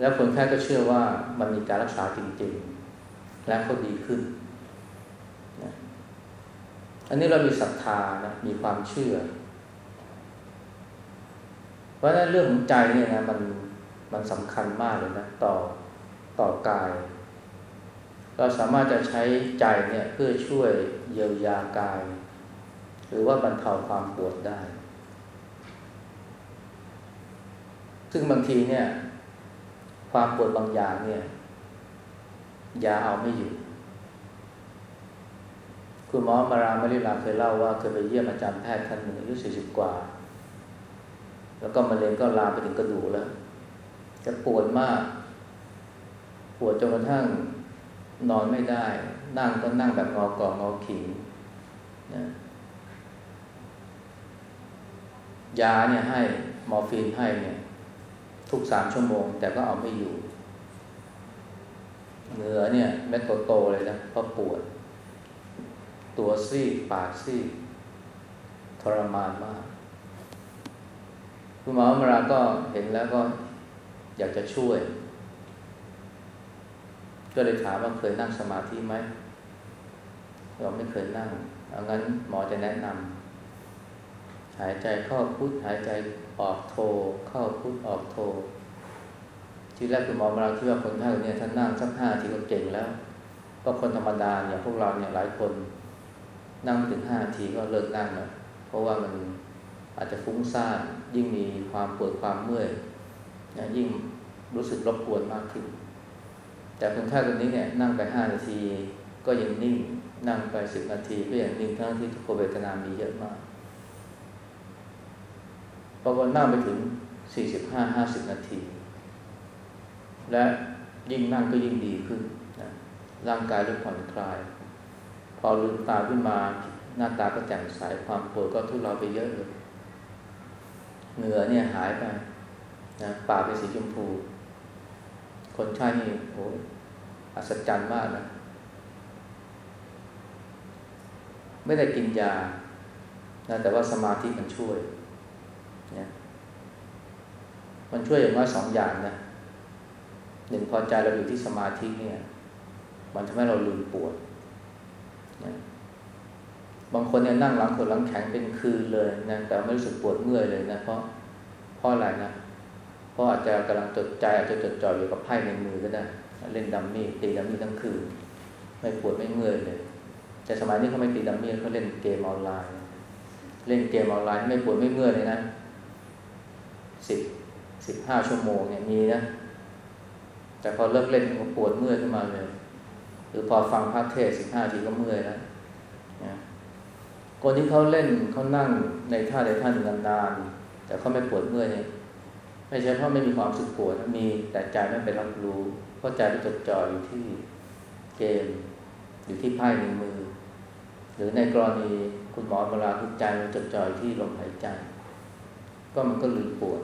แล้วคนไข้ก็เชื่อว่ามันมีการรักษาจริงๆ และเขาดีขึ้นนะอันนี้เรามีศรัทธานะมีความเชื่อ เพราะนั้นเรื่องของใจเนี่ยนะมันมันสำคัญมากเลยนะต่อต่อกาย เราสามารถจะใช้ใจเนี่ยเพื่อช่วยเยียวยากาย หรือว่าบรรเทาความปวดได้ ซึ่งบางทีเนี่ย ความปวดบางอย่างเนี่ยยาเอาไม่อยู่ คุณหมอมารามาริลาเคยเล่าว่าเคยไปเยี่ยมอาจารย์แพทย์ท่านหนึ่งอายุสี่สิบกว่า แล้วก็มะเร็งก็ลามไปถึงกระดูกแล้ว จะปวดมาก ปวดจนกระทั่งนอนไม่ได้ นั่งก็นั่งแบบงอกองอขิงนะยาเนี่ยให้มอร์ฟีนให้เนี่ย ทุกสามชั่วโมง แต่ก็เอาไม่อยู่เหนือเนี่ยเม็ดโตเลยนะเพราะปวด ตัวซีดปากซีดทรมานมาก คุณหมอมราก็เห็นแล้วก็อยากจะช่วย ก็เลยถามว่าเคยนั่งสมาธิไหมเราไม่เคยนั่งเอางั้นหมอจะแนะนำหายใจเข้าพุทหายใจออกโทเข้าพุทออกโททีแรกคุณหมอมาเราคิดว่าคนไข้เนี่ยท่านนั่งสักห้าทีก็เก่งแล้วก็คนธรรมดาเนี่ยพวกเราเนี่ยหลายคน นั่งถึงห้าทีก็เลิกนั่งแล้วเพราะว่ามันอาจจะฟุ้งซ่าน ยิ่งมีความปวดความเมื่อยยิ่งรู้สึกรบกวนมากขึ้น แต่คนไข้คนนี้เนี่ยนั่งไปห้านาทีก็ยังนิ่ง นั่งไปสิบนาทีก็ยังนิ่งทั้งที่ทุกขเวทนามีเยอะมากพอวันนั่งไปถึงสี่สิบห้าห้าสิบนาที และยิ่งนั่งก็ยิ่งดีขึ้นนะร่างกายเริ่มผ่อนคลาย พอลืมตาขึ้นมาหน้าตาก็แจ่มใสความปวดก็ทุเลาไปเยอะเลย เหงื่อเนี่ยหายไปนะปากเป็นสีชมพู คนชายนี่โอ้อัศจรรย์มากนะ ไม่ได้กินยานะแต่ว่าสมาธิมันช่วยนะมันช่วยอย่างน้อยสองอย่างนะหนึ่งพอใจเราอยู่ที่สมาธิเนี่ย มันทำให้เราลืมปวดนะ บางคนเนี่ยนั่งหลังขดหลังแข็งเป็นคืนเลยนะแต่ไม่รู้สึกปวดเมื่อยเลยนะเพราะเพราะอะไรนะเพราะอาจจะกำลังจดใจอาจจะจดจ่ออยู่กับไพ่ในมือก็ได้เล่นดัมมี่ตีดัมมี่ทั้งคืน ไม่ปวดไม่เมื่อยเลย แต่สมัยนี้เขาไม่ตีดัมมี่เขาเล่นเกมออนไลน์ เล่นเกมออนไลน์ไม่ปวดไม่เมื่อยเลยนะสิบสิบห้าชั่วโมงเนี่ยมีนะแต่พอเลิกเล่นก็ปวดเมื่อยขึ้นมาเลย หรือพอฟังพระเทศสิบห้าทีก็เมื่อยแล้วนะ คนที่เขาเล่นเขานั่งในท่าใดท่าหนึ่งนานๆแต่เขาไม่ปวดเมื่อยเนี่ยไม่ใช่เพราะไม่มีความสึกปวดมีแต่ใจไม่ไปรับรู้เพราะใจไปจดจ่ออยู่ที่เกม อยู่ที่ไพ่ในมือ หรือในกรณีคุณหมอเวลาทุกใจมันจดจ่อที่ลมหายใจ ก็มันก็ลืมปวด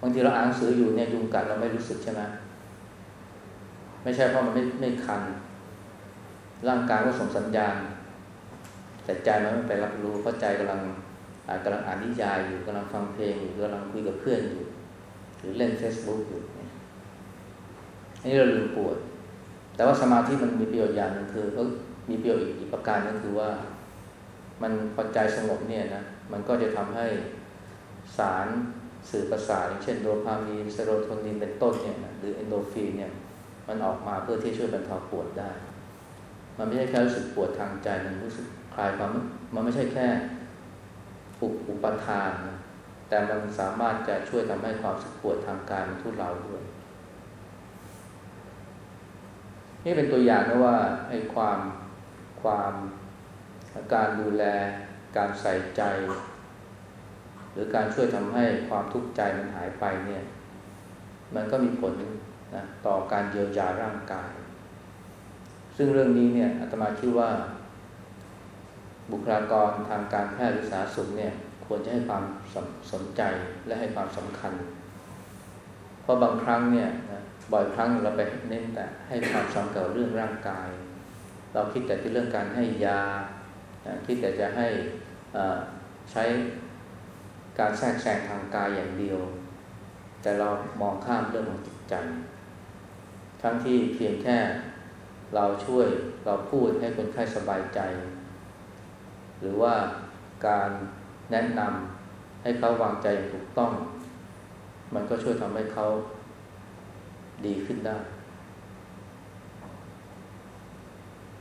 บางทีเราอ่านหนังสืออยู่เนี่ยยุงกัดเราไม่รู้สึกใช่ไหมไม่ใช่เพราะมันไม่ไม่คัน ร่างกายก็ส่งสัญญาณ แต่ใจมันไม่ไปรับรู้เพราะใจกำลังกำลังอ่านนิยายอยู่กำลังฟังเพลงอยู่กำลังคุยกับเพื่อนอยู่ หรือเล่นเฟซบุ๊กอยู่อันนี้เราลืมปวด แต่ว่าสมาธิมันมีประโยชน์อย่างหนึ่งคือก็มีประโยชน์อีกประการนึงคือว่า มันพอใจสงบเนี่ยนะมันก็จะทำให้สารสื่อประสาทอย่างเช่นโดพามีนเซโรโทนินเป็นต้นเนี่ยนะหรือเอนโดฟินเนี่ยมันออกมาเพื่อที่ช่วยบรรเทาปวดได้ มันไม่ใช่แค่รู้สึกปวดทางใจมันรู้สึกคลายความมันไม่ใช่แค่ปุกอุปทานนะแต่มันสามารถจะช่วยทำให้ความสึกปวดทางกายมันทุเลาด้วย นี่เป็นตัวอย่างนะว่าไอ้ความความการดูแล การใส่ใจ หรือการช่วยทำให้ความทุกข์ใจมันหายไปเนี่ย มันก็มีผลนะต่อการเยียวยาร่างกาย ซึ่งเรื่องนี้เนี่ยอาตมาคิดว่า บุคลากรทางการแพทย์หรือสาธารณสุขเนี่ย ควรจะให้ความสนใจและให้ความสำคัญ เพราะบางครั้งเนี่ยนะบ่อยครั้งเราไปเน้นแต่ให้ความสำคัญกับเรื่องร่างกาย เราคิดแต่ที่เรื่องการให้ยาคิดแต่จะให้ใช้การแทรกแซงทางกายอย่างเดียว แต่เรามองข้ามเรื่องของจิตใจ ทั้งที่เพียงแค่ เราช่วยเราพูดให้คนไข้สบายใจ หรือว่าการแนะนำให้เขาวางใจอย่างถูกต้อง มันก็ช่วยทำให้เขาดีขึ้นได้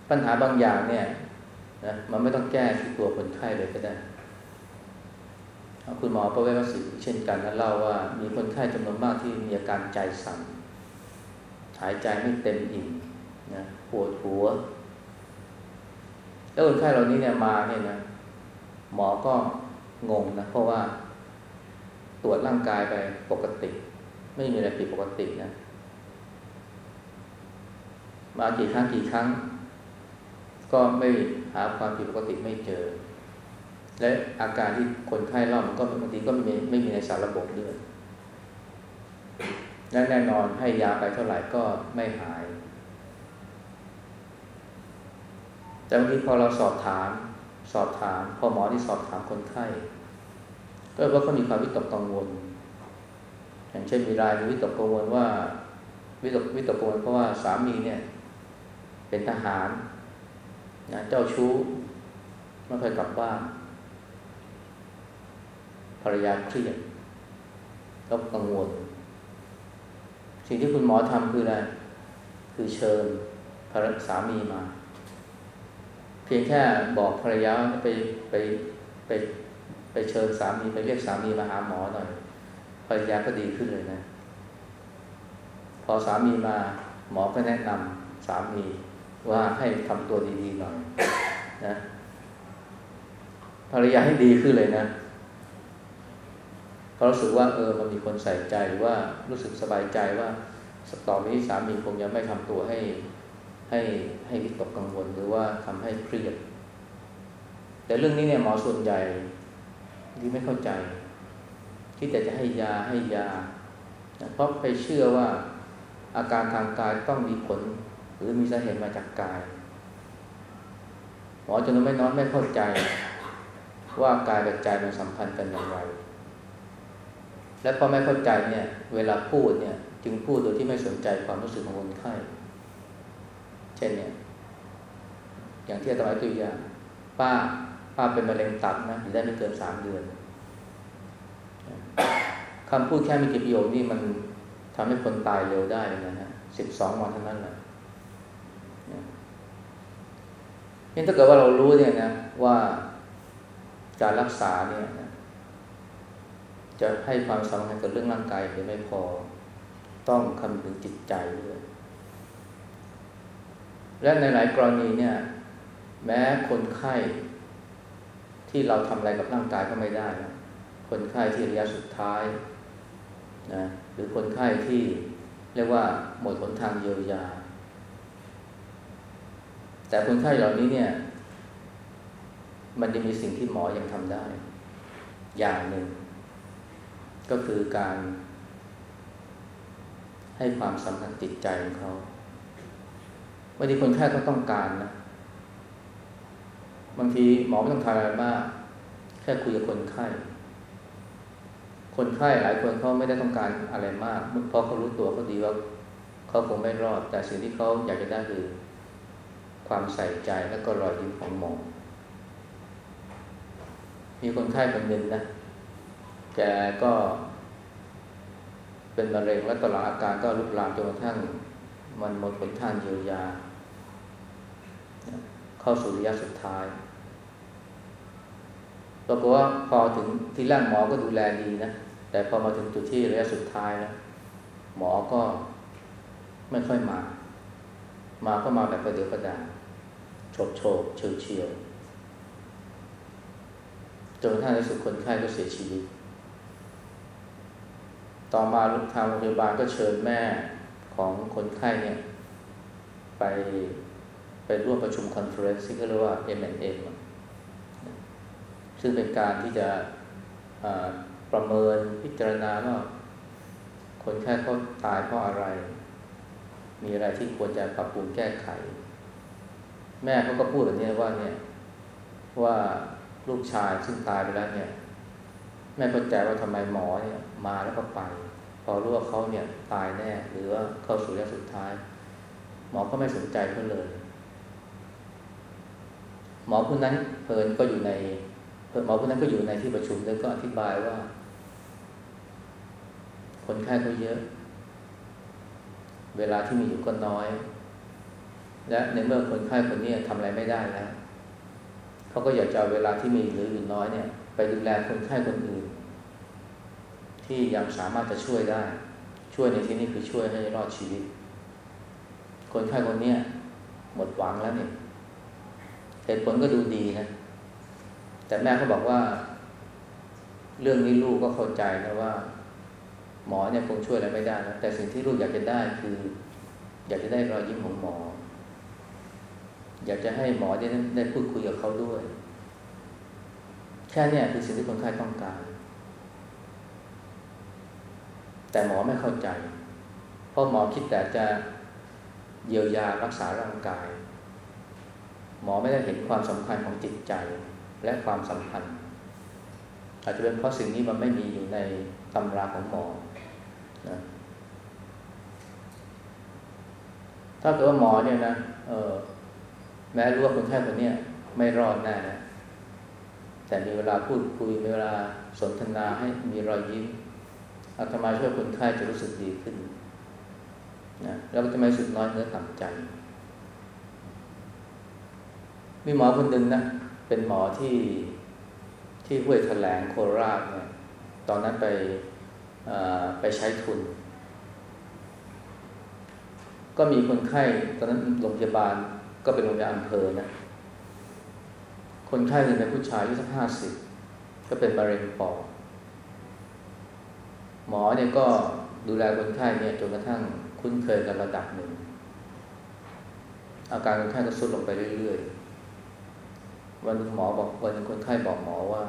ปัญหาบางอย่างเนี่ยนะมันไม่ต้องแก้ที่ตัวคนไข้เลยก็ได้ คุณหมอประเวศศิเช่นกันนะเล่าว่ามีคนไข้จำนวนมากที่มีอาการใจสั่นหายใจไม่เต็มอิ่มนะ ปวดหัว แล้วคนไข้เหล่านี้เนี่ยมาเนี่ยนะหมอก็งงนะเพราะว่าตรวจร่างกายไปปกติ ไม่มีอะไรผิดปกตินะ มากี่ครั้งกี่ครั้ง ก็ไม่หาความผิดปกติไม่เจอ และอาการที่คนไข้เล่ามันก็บางทีก็ไม่มีไม่มีในสารระบบเลือดและแน่นอนให้ยาไปเท่าไหร่ก็ไม่หาย แต่บางทีพอเราสอบถาม สอบถาม พอหมอที่สอบถามคนไข้ก็ว่าเขามีความวิตกกังวล อย่างเช่นมีรายมีวิตกกังวลว่าวิตกวิตกกังวลเพราะว่าสามีเนี่ยเป็นทหารนะเจ้าชู้ไม่เคยกลับบ้านภรรยาเครียดก็กังวล สิ่งที่คุณหมอทำคืออะไร คือเชิญภรรสามีมา เพียงแค่บอกภรรยาไปไปไปไปเชิญสามีไปเรียกสามีมาหาหมอหน่อยภรรยาก็ดีขึ้นเลยนะ พอสามีมาหมอก็แนะนำสามีว่าให้ทำตัวดีๆหน่อยนะภรรยาให้ดีขึ้นเลยนะเพราะรู้สึกว่าเออมันมีคนใส่ใจว่ารู้สึกสบายใจว่าต่อนี้สามีคงยังไม่ทำตัวให้ ให้ให้วิตกกังวลหรือว่าทำให้เครียด แต่เรื่องนี้เนี่ยหมอส่วนใหญ่ที่ไม่เข้าใจ ที่แต่จะให้ยาให้ยา เพราะไปเชื่อว่าอาการทางกายต้องมีผล หรือมีสาเหตุมาจากกาย หมอจนไม่น้อยไม่เข้าใจ ว่ากายกับใจมันสัมพันธ์กันอย่างไร และพอไม่เข้าใจเนี่ย เวลาพูดเนี่ย จึงพูดโดยที่ไม่สนใจความรู้สึกของคนไข้ เช่นเนี่ย อย่างที่อาตมาตัวอย่าง ป้าป้าเป็นมะเร็งตับนะอยู่ได้ไม่เกินสามเดือนคำพูดแค่ไม่กี่ประโยคนี่มันทำให้คนตายเร็วได้เลยนะฮะสิบสองวันเท่านั้นแหละนี่ถ้าเกิดว่าเรารู้เนี่ยนะว่าการรักษาเนี่ยนะจะให้ความสำคัญกับเรื่องร่างกายเพียงไม่พอ ต้องคำนึงจิตใจด้วย และในหลายกรณีเนี่ย แม้คนไข้ที่เราทำอะไรกับร่างกายก็ไม่ได้นะคนไข้ที่ระยะสุดท้ายนะหรือคนไข้ที่เรียกว่าหมดหนทางเยียวยา แต่คนไข้เหล่านี้เนี่ย มันจะมีสิ่งที่หมอยังทำได้ อย่างหนึ่ง ก็คือการให้ความสำคัญจิตใจของเขา บางทีคนไข้ก็ต้องการนะ บางทีหมอไม่ต้องทำอะไรมาก แค่คุยกับคนไข้ คนไข้หลายคนเขาไม่ได้ต้องการอะไรมากเพราะเขารู้ตัวเขาดีว่าเขาคงไม่รอด แต่สิ่งที่เขาอยากจะได้คือ ความใส่ใจและก็รอยยิ้มของหมอ มีคนไข้คนหนึ่งนะ แกก็เป็นมะเร็งและตลอดอาการก็ลุกลามจนกระทั่งมันหมดผลทางเยียวยา เข้าสู่ระยะสุดท้ายปรากฏว่าพอถึงที่แรกหมอก็ดูแลดีนะ แต่พอมาถึงจุดที่ระยะสุดท้ายแล้วหมอก็ไม่ค่อยมา มาก็มาแบบประเดี๋ยวประดาฉกโฉกเฉียวเฉียวจนกระทั่งในสุดคนไข้ก็เสียชีวิต ต่อมาทางโรงพยาบาลก็เชิญแม่ของคนไข้เนี่ย ไป ไปร่วมประชุมคอนเฟอเรนซ์ที่เขาเรียกว่า M&M ซึ่งเป็นการที่จะประเมินพิจารณาว่าคนไข้เขาตายเพราะอะไร มีอะไรที่ควรจะปรับปรุงแก้ไข แม่เขาก็พูดแบบนี้ว่าเนี่ยว่าลูกชายซึ่งตายไปแล้วเนี่ย แม่เข้าใจว่าทำไมหมอเนี่ย มาแล้วก็ไป พอรู้ว่าเขาเนี่ยตายแน่ หรือว่าเข้าสู่ระยะสุดท้าย หมอก็ไม่สนใจเขาเลย หมอคนนั้นเพลินก็อยู่ในหมอคนนั้นก็อยู่ในที่ประชุมแล้วก็อธิบายว่า คนไข้เขาเยอะ เวลาที่มีอยู่ก็น้อย และในเมื่อคนไข้คนนี้ทำอะไรไม่ได้แล้วเขาก็อยากจะเวลาที่มีหรืออยู่น้อยเนี่ย ไปดูแลคนไข้คนอื่น ที่ยังสามารถจะช่วยได้ ช่วยในที่นี้คือช่วยให้รอดชีวิต คนไข้คนนี้หมดหวังแล้วเนี่ย เหตุผลก็ดูดีนะ แต่แม่เขาบอกว่า เรื่องนี้ลูกก็เข้าใจนะว่า หมอเนี่ยคงช่วยอะไรไม่ได้นะแต่สิ่งที่ลูกอยากจะได้คือ อยากจะได้รอยยิ้มของหมอ อยากจะให้หมอได้ได้พูดคุยกับเขาด้วย แค่นี้คือสิ่งที่คนไข้ต้องการ แต่หมอไม่เข้าใจ เพราะหมอคิดแต่จะเยียวยารักษาร่างกาย หมอไม่ได้เห็นความสำคัญของจิตใจและความสัมพันธ์อาจจะเป็นเพราะสิ่งนี้มันไม่มีอยู่ในตำราของหมอนะถ้าเกิดว่าหมอเนี่ยนะเออแม้รู้ว่าคนไข้คนนี้ไม่รอดแน่นะแต่มีเวลาพูดคุยมีเวลาสนทนาให้มีรอยยิ้มอาตมาช่วยคนไข้จะรู้สึกดีขึ้นนะแล้วก็จะไม่รู้สึกน้อยเนื้อต่ำใจ มีหมอคนหนึ่งนะ เป็นหมอที่ที่ห้วยแถลงโคราชเนี่ย ตอนนั้นไปไปใช้ทุน ก็มีคนไข้ตอนนั้นโรงพยาบาลก็เป็นโรงพยาบาลอำเภอนะ คนไข้เป็นผู้ชายอายุสักห้าสิบก็เป็นมะเร็งปอดหมอเนี่ยก็ดูแลคนไข้เนี่ยจนกระทั่งคุ้นเคยกันระดับหนึ่ง อาการคนไข้ก็สุดลงไปเรื่อยๆ วันนึงหมอบอกวันนึงคนไข้บอกหมอว่า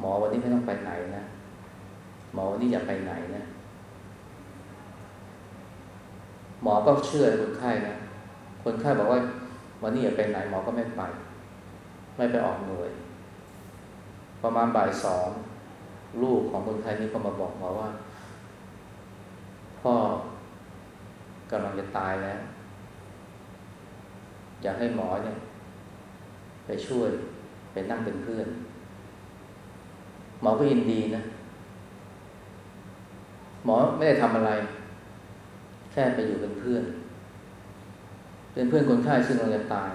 หมอวันนี้ไม่ต้องไปไหนนะหมอวันนี้อย่าไปไหนนะ หมอก็เชื่อคนไข้นะคนไข้บอกว่า วันนี้อย่าไปไหนหมอก็ไม่ไป ไม่ไปออกหน่วย ประมาณบ่ายสองลูกของคนไข้นี้ก็มาบอกหมอว่า พ่อกำลังจะตายแล้วอยากให้หมอเนี่ย ไปช่วยไปนั่งเป็นเพื่อน หมอก็ยินดีนะ หมอไม่ได้ทำอะไร แค่ไปอยู่เป็นเพื่อน เป็นเพื่อนคนไข้ซึ่งเราจะตาย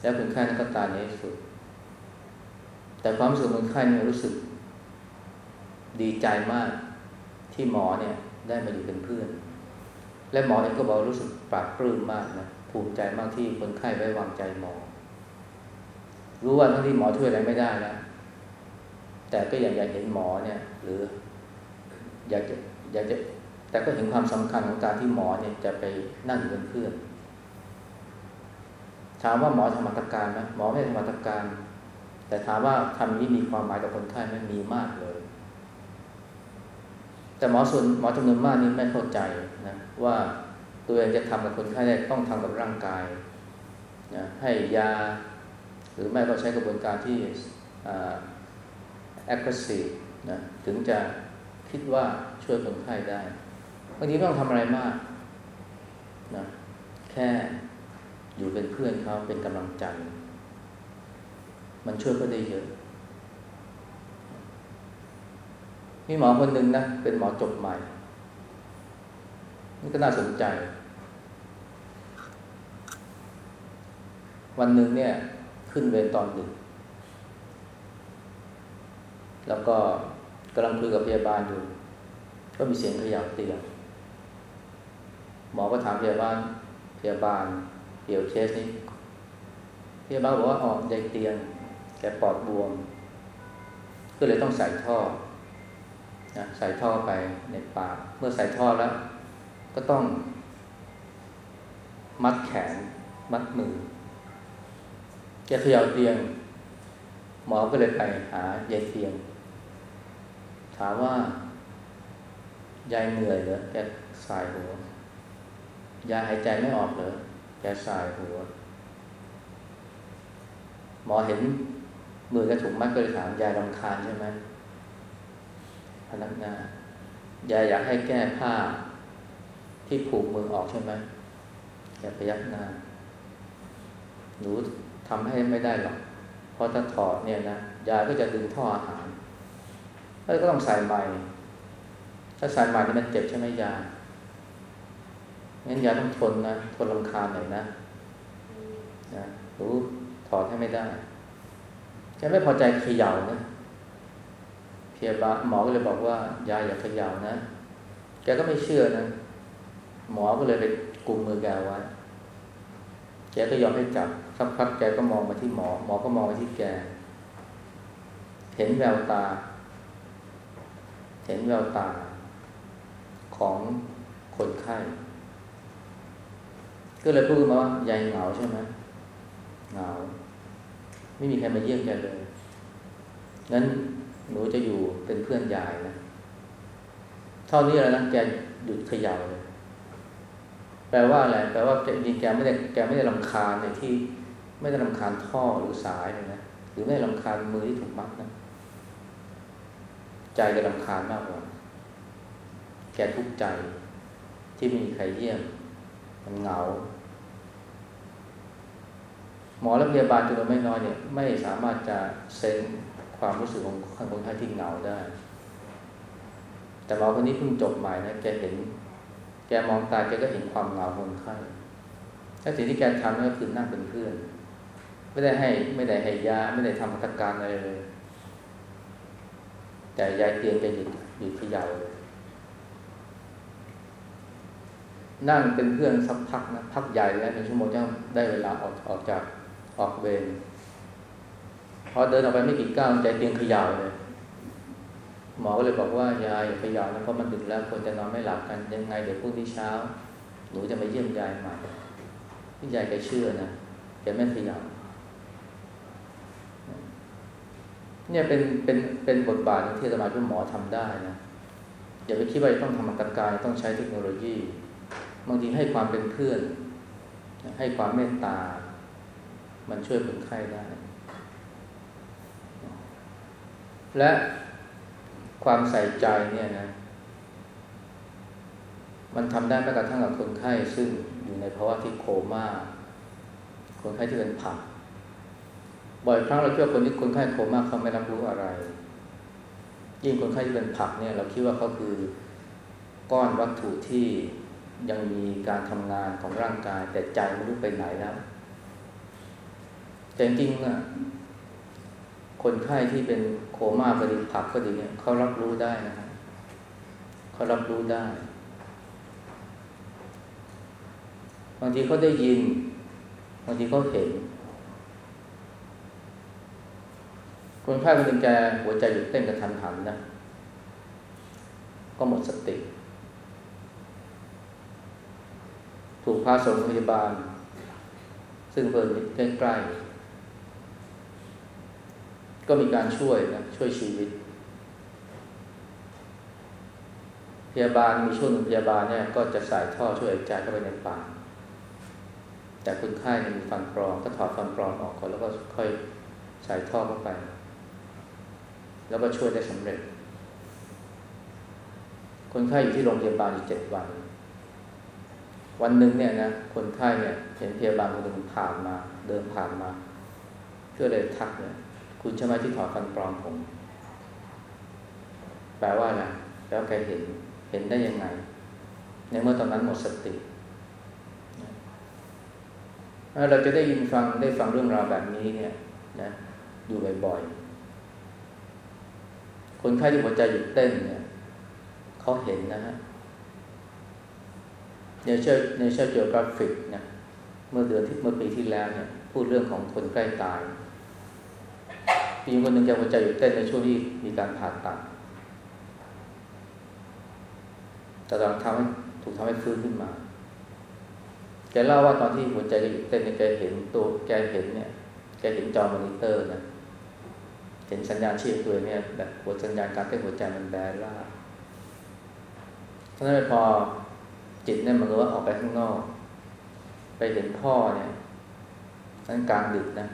แล้วคนไข้นั้นก็ตายในที่สุด แต่ความรู้สึกคนไข้เนี่ยรู้สึก ดีใจมากที่หมอเนี่ยได้มาอยู่เป็นเพื่อน และหมอเองก็บอกรู้สึกปลาบปลื้มมากนะภูมิใจมากที่คนไข้ไว้วางใจหมอ รู้ว่าทั้งที่หมอช่วยอะไรไม่ได้แล้วแต่ก็อยากอยากเห็นหมอเนี่ย หรือ อยากจะอยากจะ แต่ก็เห็นความสำคัญของการที่หมอเนี่ยจะไปนั่งอยู่เป็นเพื่อนถามว่าหมอทำมาตรการไหมหมอไม่ทำมาตรการ แต่ถามว่าทำนี้มีความหมายกับคนไข้ไหมมีมากเลย แต่หมอส่วนหมอจำนวนมากนี่ไม่เข้าใจนะว่าตัวเองจะทำกับคนไข้ได้ต้องทำกับร่างกายนะให้ยา หรือไม่ก็ใช้กระบวนการที่ aggressive นะถึงจะคิดว่าช่วยคนไข้ได้บางทีไม่ต้องทำอะไรมากนะแค่อยู่เป็นเพื่อนเขาเป็นกำลังใจ มันช่วยเขาได้เยอะมีหมอคนหนึ่งนะ เป็นหมอจบใหม่ นี่ก็น่าสนใจ วันหนึ่งเนี่ย ขึ้นเวรตอนดึก แล้วก็กำลังคุยกับพยาบาลอยู่ ก็มีเสียงขยับเตียงหมอก็ถามพยาบาลพยาบาลเกี่ยวเคสนี้พยาบาลบอกว่าอ๋อใหญ่เตียงแกปอดบวม ก็เลยต้องใส่ท่อนะใส่ท่อไปในปาก เมื่อใส่ท่อแล้ว ก็ต้อง มัดแขน มัดมือ แกเขย่าเตียง หมอก็เลยไปหายายเตียง ถามว่ายายเหนื่อยเหรอแกสายหัวยายหายใจไม่ออกเหรอแกสายหัว หมอเห็นมือแกถูกมัดก็เลยถามยายรำคาญใช่ไหมพนักงานยายอยากให้แก้ผ้าที่ผูกมือออกใช่ไหมแกพยักหน้าหนู ทำให้ไม่ได้หรอก เพราะถ้าถอดเนี่ยนะยาก็จะดึงท่ออาหารแล้วก็ต้องใส่ใหม่ ถ้าใส่ใหม่นี่มันเจ็บใช่ไหมยางั้นยาต้องทนนะทนลำคาญหน่อยนะนะหนูถอดให้ไม่ได้แกไม่พอใจเขย่านะเพียบาหมอก็เลยบอกว่ายาอย่าเขย่านะ แกก็ไม่เชื่อนะ หมอก็เลยไปกุมมือแกไว้แกก็ยอมให้จับ สักพักแกก็มองมาที่หมอ หมอก็มองไปที่แก เห็นแววตา เห็นแววตา ของคนไข้ ก็เลยพูดมาว่ายายเหงาใช่ไหมเหงา ไม่มีใครมาเยี่ยมแกเลยงั้นหนูจะอยู่เป็นเพื่อนยายนะเท่านี้แล้วนะแกหยุดเขย่าเลยแปลว่าอะไรแปลว่าจริงแกไม่ได้แกไม่ได้ลำคาญในที่ ไม่ได้ลำคาญท่อหรือสายเลยนะหรือไม่ลำคาญมือที่ถูกมัดนะใจแกลำคาญมากกว่าแกทุกข์ใจที่ไม่มีใครเยี่ยม มันเหงา หมอและพยาบาลจำนวนไม่น้อยเนี่ยไม่สามารถจะเซนความรู้สึกของคนไข้ที่เหงาได้ แต่หมอคนนี้เพิ่งจบใหม่นะแกเห็น แกมองตาแกก็เห็นความเหงาของคนไข้ถ้าสิ่งที่แกทำก็คือนั่งเป็นเพื่อน ไม่ได้ให้ไม่ได้ให้ยาไม่ได้ทำมาตรการอะไรเลย แต่ยายเตียงแกหยุดหยุดขย่าเลยนั่งเป็นเพื่อนสักพักนะพักใหญ่แล้วเป็นชั่วโมงจะได้เวลาออกออกจากออกเวรพอเดินออกไปไม่กี่ก้าวใจเตียงขย่าเลยหมอก็เลยบอกว่ายายขย่านะเพราะมันดึกแล้วคนจะนอนไม่หลับกันยังไงเดี๋ยวพรุ่งนี้เช้า หนูจะมาเยี่ยมยายใหม่ที่ยายแกเชื่อนะแกไม่ขย่า เนี่ยเป็นเป็นเป็นบทบาทที่สมาชิกหมอทำได้นะอย่าไปคิดว่าต้องทำมาตการต้องใช้เทคโนโลยี บางทีให้ความเป็นเพื่อน ให้ความเมตตา มันช่วยคนไข้ได้ และความใส่ใจเนี่ยนะ มันทำได้แม้กระทั่งกับคนไข้ซึ่งอยู่ในภาวะที่โคม่าคนไข้ที่เป็นผัก บ่อยครั้งเราคิดว่าคนที่คนไข้โคม่าเขาไม่รับรู้อะไร ยิ่งคนไข้ที่เป็นผักเนี่ย เราคิดว่าเขาคือก้อนวัตถุที่ยังมีการทำงานของร่างกาย แต่ใจไม่รู้ไปไหนแล้วแต่จริงๆอะคนไข้ที่เป็นโคม่าก็ดีผักก็ดีเนี่ยเขารับรู้ได้นะครับเขารับรู้ได้บางทีเขาได้ยินบางทีเขาเห็น คนไข้คนหนึ่งแกหัวใจหยุดเต้นกระทันหันนะ ก็หมดสติ ถูกพาส่งโรงพยาบาล ซึ่งเปิดใกล้ๆก็มีการช่วยนะช่วยชีวิต พยาบาลมีช่วงหนึ่งพยาบาลเนี่ยก็จะใส่ท่อช่วยหายใจเข้าไปในปากแต่คนไข้มีฟันปลอมก็ถอดฟันปลอมออกก่อนแล้วก็ค่อยใส่ท่อเข้าไป แล้วก็ช่วยได้สำเร็จ คนไข้อยู่ที่โรงพยาบาลอยู่เจ็ดวัน วันหนึ่งเนี่ยนะคนไข้เนี่ยเห็นพยาบาลคนหนึ่งผ่านมา เดินผ่านมาก็เลยทักเนี่ยคุณใช่ไหมที่ถอดฟันปลอมผม แปลว่าอะไรแปลว่าแกเห็นเห็นได้ยังไง ในเมื่อตอนนั้นหมดสติเราจะได้ยินฟังได้ฟังเรื่องราวแบบนี้เนี่ยนะอยู่บ่อยๆ คนไข้ที่หัวใจหยุดเต้นเนี่ยเขาเห็นนะฮะใน National ใน National Geographic เนี่ยเมื่อเดือนที่เมื่อปีที่แล้วเนี่ยพูดเรื่องของคนใกล้ตายปีคนหนึ่งแกหัวใจหยุดเต้นในช่วงที่มีการผ่าตัดแต่ตอนทำให้ถูกทำให้ฟื้นขึ้นมา แกเล่าว่าตอนที่หัวใจแกหยุดเต้นเนี่ยแกเห็นตัวแกเห็นเนี่ยแกเห็นจอมอนิเตอร์นะ เห็นสัญญาณชีพตัวเนี่ยแบบหัวสัญญาณการเต้นหัวใจมันแบนล่าแกนั้นพอจิตเนี่ยมันก็ว่าออกไปข้างนอก ไปเห็นพ่อเนี่ยนั้นกลางดึกนะ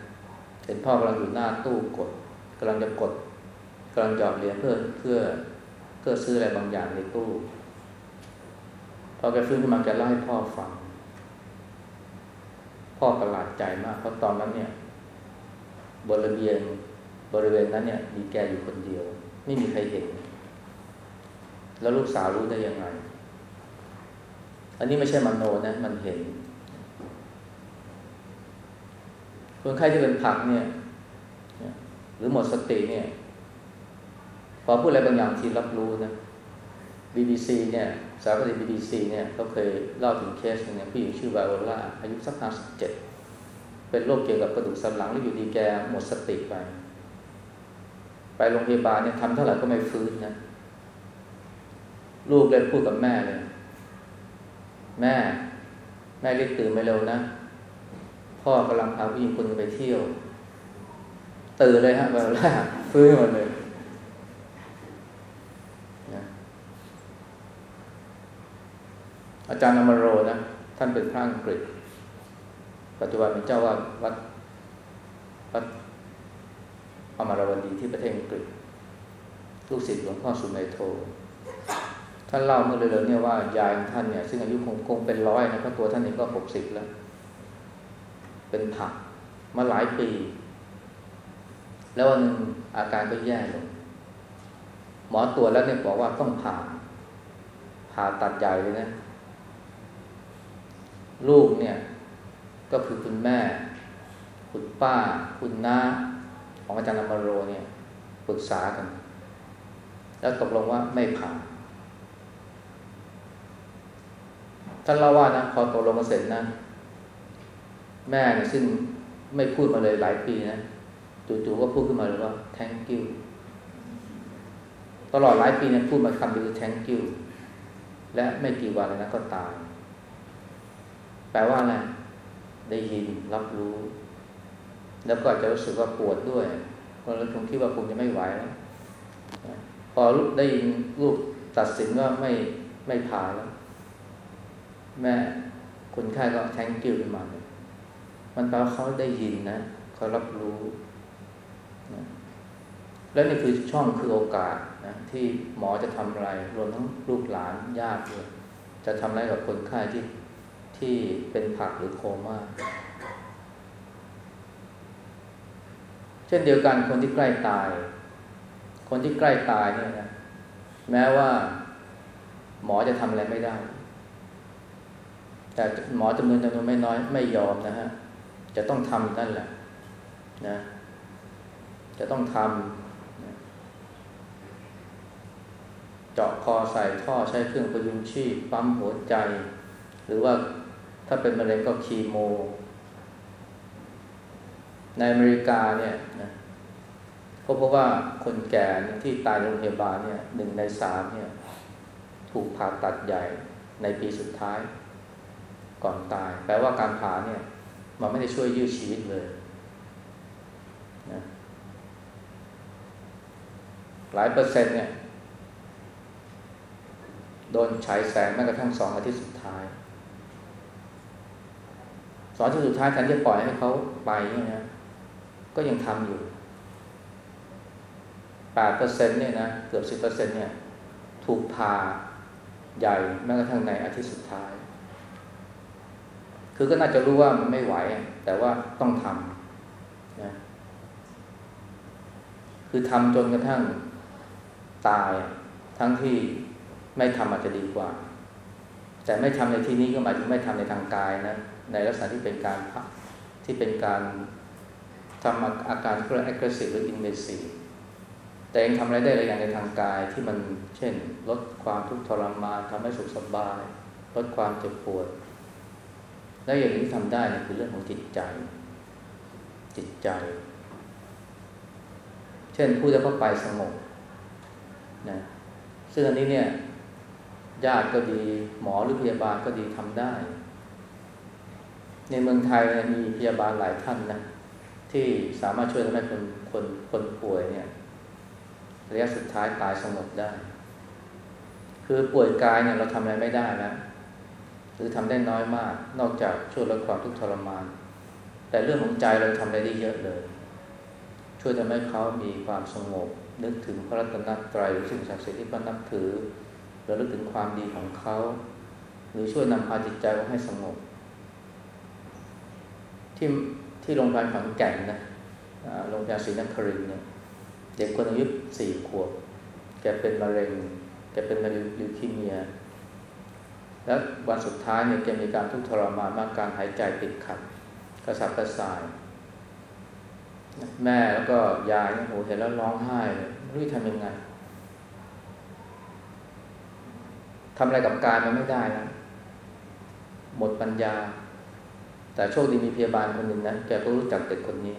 เห็นพ่อกำลังอยู่หน้าตู้กดกำลังจะกดกำลังหยอดเหรียญเพื่อเพื่อเพื่อซื้ออะไรบางอย่างในตู้พอแกฟื้นขึ้นมาแกเล่าให้พ่อฟัง พ่อประหลาดใจมากเพราะตอนนั้นเนี่ยบนริเวณ บริเวณนั้นเนี่ยมีแกอยู่คนเดียว ไม่มีใครเห็น แล้วลูกสาวรู้ได้ยังไง อันนี้ไม่ใช่มโนนะมันเห็น คนไข้ที่เป็นผักเนี่ย หรือหมดสติเนี่ย พอพูดอะไรบางอย่างทีรับรู้นะ BBC เนี่ย สารคดี BBC เนี่ยเขาเคยเล่าถึงเคสหนึ่งผู้หญิงชื่อไวโอล่าอายุสักห้าสิบเจ็ดเป็นโรคเกี่ยวกับกระดูกสันหลังแล้วอยู่ดีแกหมดสติไป ไปโรงพยาบาลเนี่ยทำเท่าไหร่ก็ไม่ฟื้นนะลูกเลยพูดกับแม่เลย แม่ แม่รีบตื่นไปเร็วนะ พ่อกำลังพาผู้หญิงคนนึงไปเที่ยว ตื่นเลยฮะแบบแรกฟื้นหมดเลยนะอาจารย์อมโรนะ ท่านเป็นพระอังกฤษ ปัจจุบันเป็นเจ้าวาดวัดวัด อมรวันดีที่ประเทศอังกฤษลูกศิษย์หลวงพ่อสุเมโท ท่านเล่าเมื่อเร็วๆเนี่ยว่ายายท่านเนี่ยซึ่งอายุคงคงเป็นร้อยนะเพราะตัวท่านเองก็หกสิบแล้ว เป็นผักมาหลายปี แล้ววันหนึ่งอาการก็แย่ลง หมอตรวจแล้วเนี่ยบอกว่าต้องผ่าผ่าตัดใหญ่เลยนะ ลูกเนี่ย ก็คือคุณแม่ คุณป้า คุณน้า ของอาจารย์นมโรเนี่ยปรึกษากัน แล้วตกลงว่าไม่ผ่านท่านเล่าว่านะพอตกลงกันเสร็จนะแม่เนี่ยซึ่งไม่พูดมาเลยหลายปีนะจู่ๆก็พูดขึ้นมาเลยว่า thank you ตลอดหลายปีเนี่ยพูดมาคำเดียวคือ thank you และไม่กี่วันเลยนะก็ตาย แปลว่าอะไร ได้ยินรับรู้ แล้วก็จะรู้สึกว่าปวดด้วยเพราะเราคงคิดว่าคงจะไม่ไหวแล้วพอได้ยินลูกตัดสินว่าไม่ไม่ผ่าแล้ว แม่คนไข้ก็แทงกิ้วขึ้นมามันแปลว่าเขาได้ยินนะเขารับรู้นะแล้วนี่คือช่องคือโอกาสนะที่หมอจะทำอะไรรวมทั้งลูกหลานญาติด้วยจะทำอะไรกับคนไข้ที่ที่เป็นผักหรือโคม่า เช่นเดียวกันคนที่ใกล้ตาย คนที่ใกล้ตายเนี่ยนะแม้ว่า หมอจะทำอะไรไม่ได้ แต่หมอจำนวนจำนวนไม่น้อยไม่ยอมนะฮะจะต้องทำนั่นแหละนะ จะต้องทำนะเจาะคอใส่ท่อใช้เครื่องประยุงชีพปั๊มหัวใจ หรือว่าถ้าเป็นมะเร็งก็คีโม ในอเมริกาเนี่ยนะก็เพราะว่าคนแก่ที่ตายในโรงพยาบาลเนี่ยหนึ่งในสามเนี่ยถูกผ่าตัดใหญ่ในปีสุดท้าย ก่อนตาย แปลว่าการผ่าเนี่ยมันไม่ได้ช่วยยืดชีวิตเลยนะหลายเปอร์เซ็นต์เนี่ยโดนฉายแสงแม้กระทั่งสองอาทิตย์สุดท้ายสองอาทิตย์สุดท้ายแทนที่ปล่อยให้เขาไปเนี่ย ก็ยังทำอยู่แปดเปอร์เซ็นต์เนี่ยนะเกือบสิบเปอร์เซ็นต์เนี่ย ถูกพาใหญ่แม้กระทั่งในอาทิตย์สุดท้าย คือก็น่าจะรู้ว่ามันไม่ไหว แต่ว่าต้องทำนะคือทำจนกระทั่งตาย ทั้งที่ไม่ทำอาจจะดีกว่า แต่ไม่ทำในที่นี้ก็หมายถึงไม่ทำในทางกายนะ ในลักษณะที่เป็นการพักที่เป็นการ ทำอาการที่เรียด aggressive หรือ invasive แต่ยังทำอะไรได้หลายอย่างในทางกายที่มันเช่น ลดความทุกข์ทรมานทำให้สุขสบาย ลดความเจ็บปวด แล้วอย่างนี้ทำได้เนี่ยคือเรื่องของจิตใจ จิตใจ เช่นผู้จะเข้าไปสงบนะซึ่งอันนี้เนี่ยญาติก็ดีหมอหรือพยาบาลก็ดีทำได้ ในเมืองไทยมีพยาบาลหลายท่านนะ ที่สามารถช่วยทำให้คนคนคนป่วยเนี่ยระยะสุดท้ายตายสงบได้ คือป่วยกายเนี่ยเราทำอะไรไม่ได้แล้วหรือทำได้น้อยมาก นอกจากช่วยลดความทุกข์ทรมาน แต่เรื่องของใจเราทำได้ได้เยอะเลย ช่วยทำให้เขามีความสงบ นึกถึงพระรัตนตรัยหรือสิ่งศักดิ์สิทธิ์ที่พระนับถือระลึกถึงความดีของเขา หรือช่วยนำพาจิตใจเขาให้สงบที่ ที่โรงพยาบาลฝังแก่นนะโรงพยาบาลศรีนครินเนี่ยเด็กคนอายุสี่ขวบ แกเป็นมะเร็ง แกเป็นมะเร็งลิวคีเมีย แล้ววันสุดท้ายเนี่ยแกมีการทุกข์ทรมานมากการหายใจติดขัด กระสับกระส่าย แม่แล้วก็ยายโอ้เห็นแล้วร้องไห้เลยไม่รู้ทำยังไงทำอะไรกับกายมันไม่ได้นะหมดปัญญา แต่โชคดีมีพยาบาลคนหนึ่งนะแกก็รู้จักเด็กคนนี้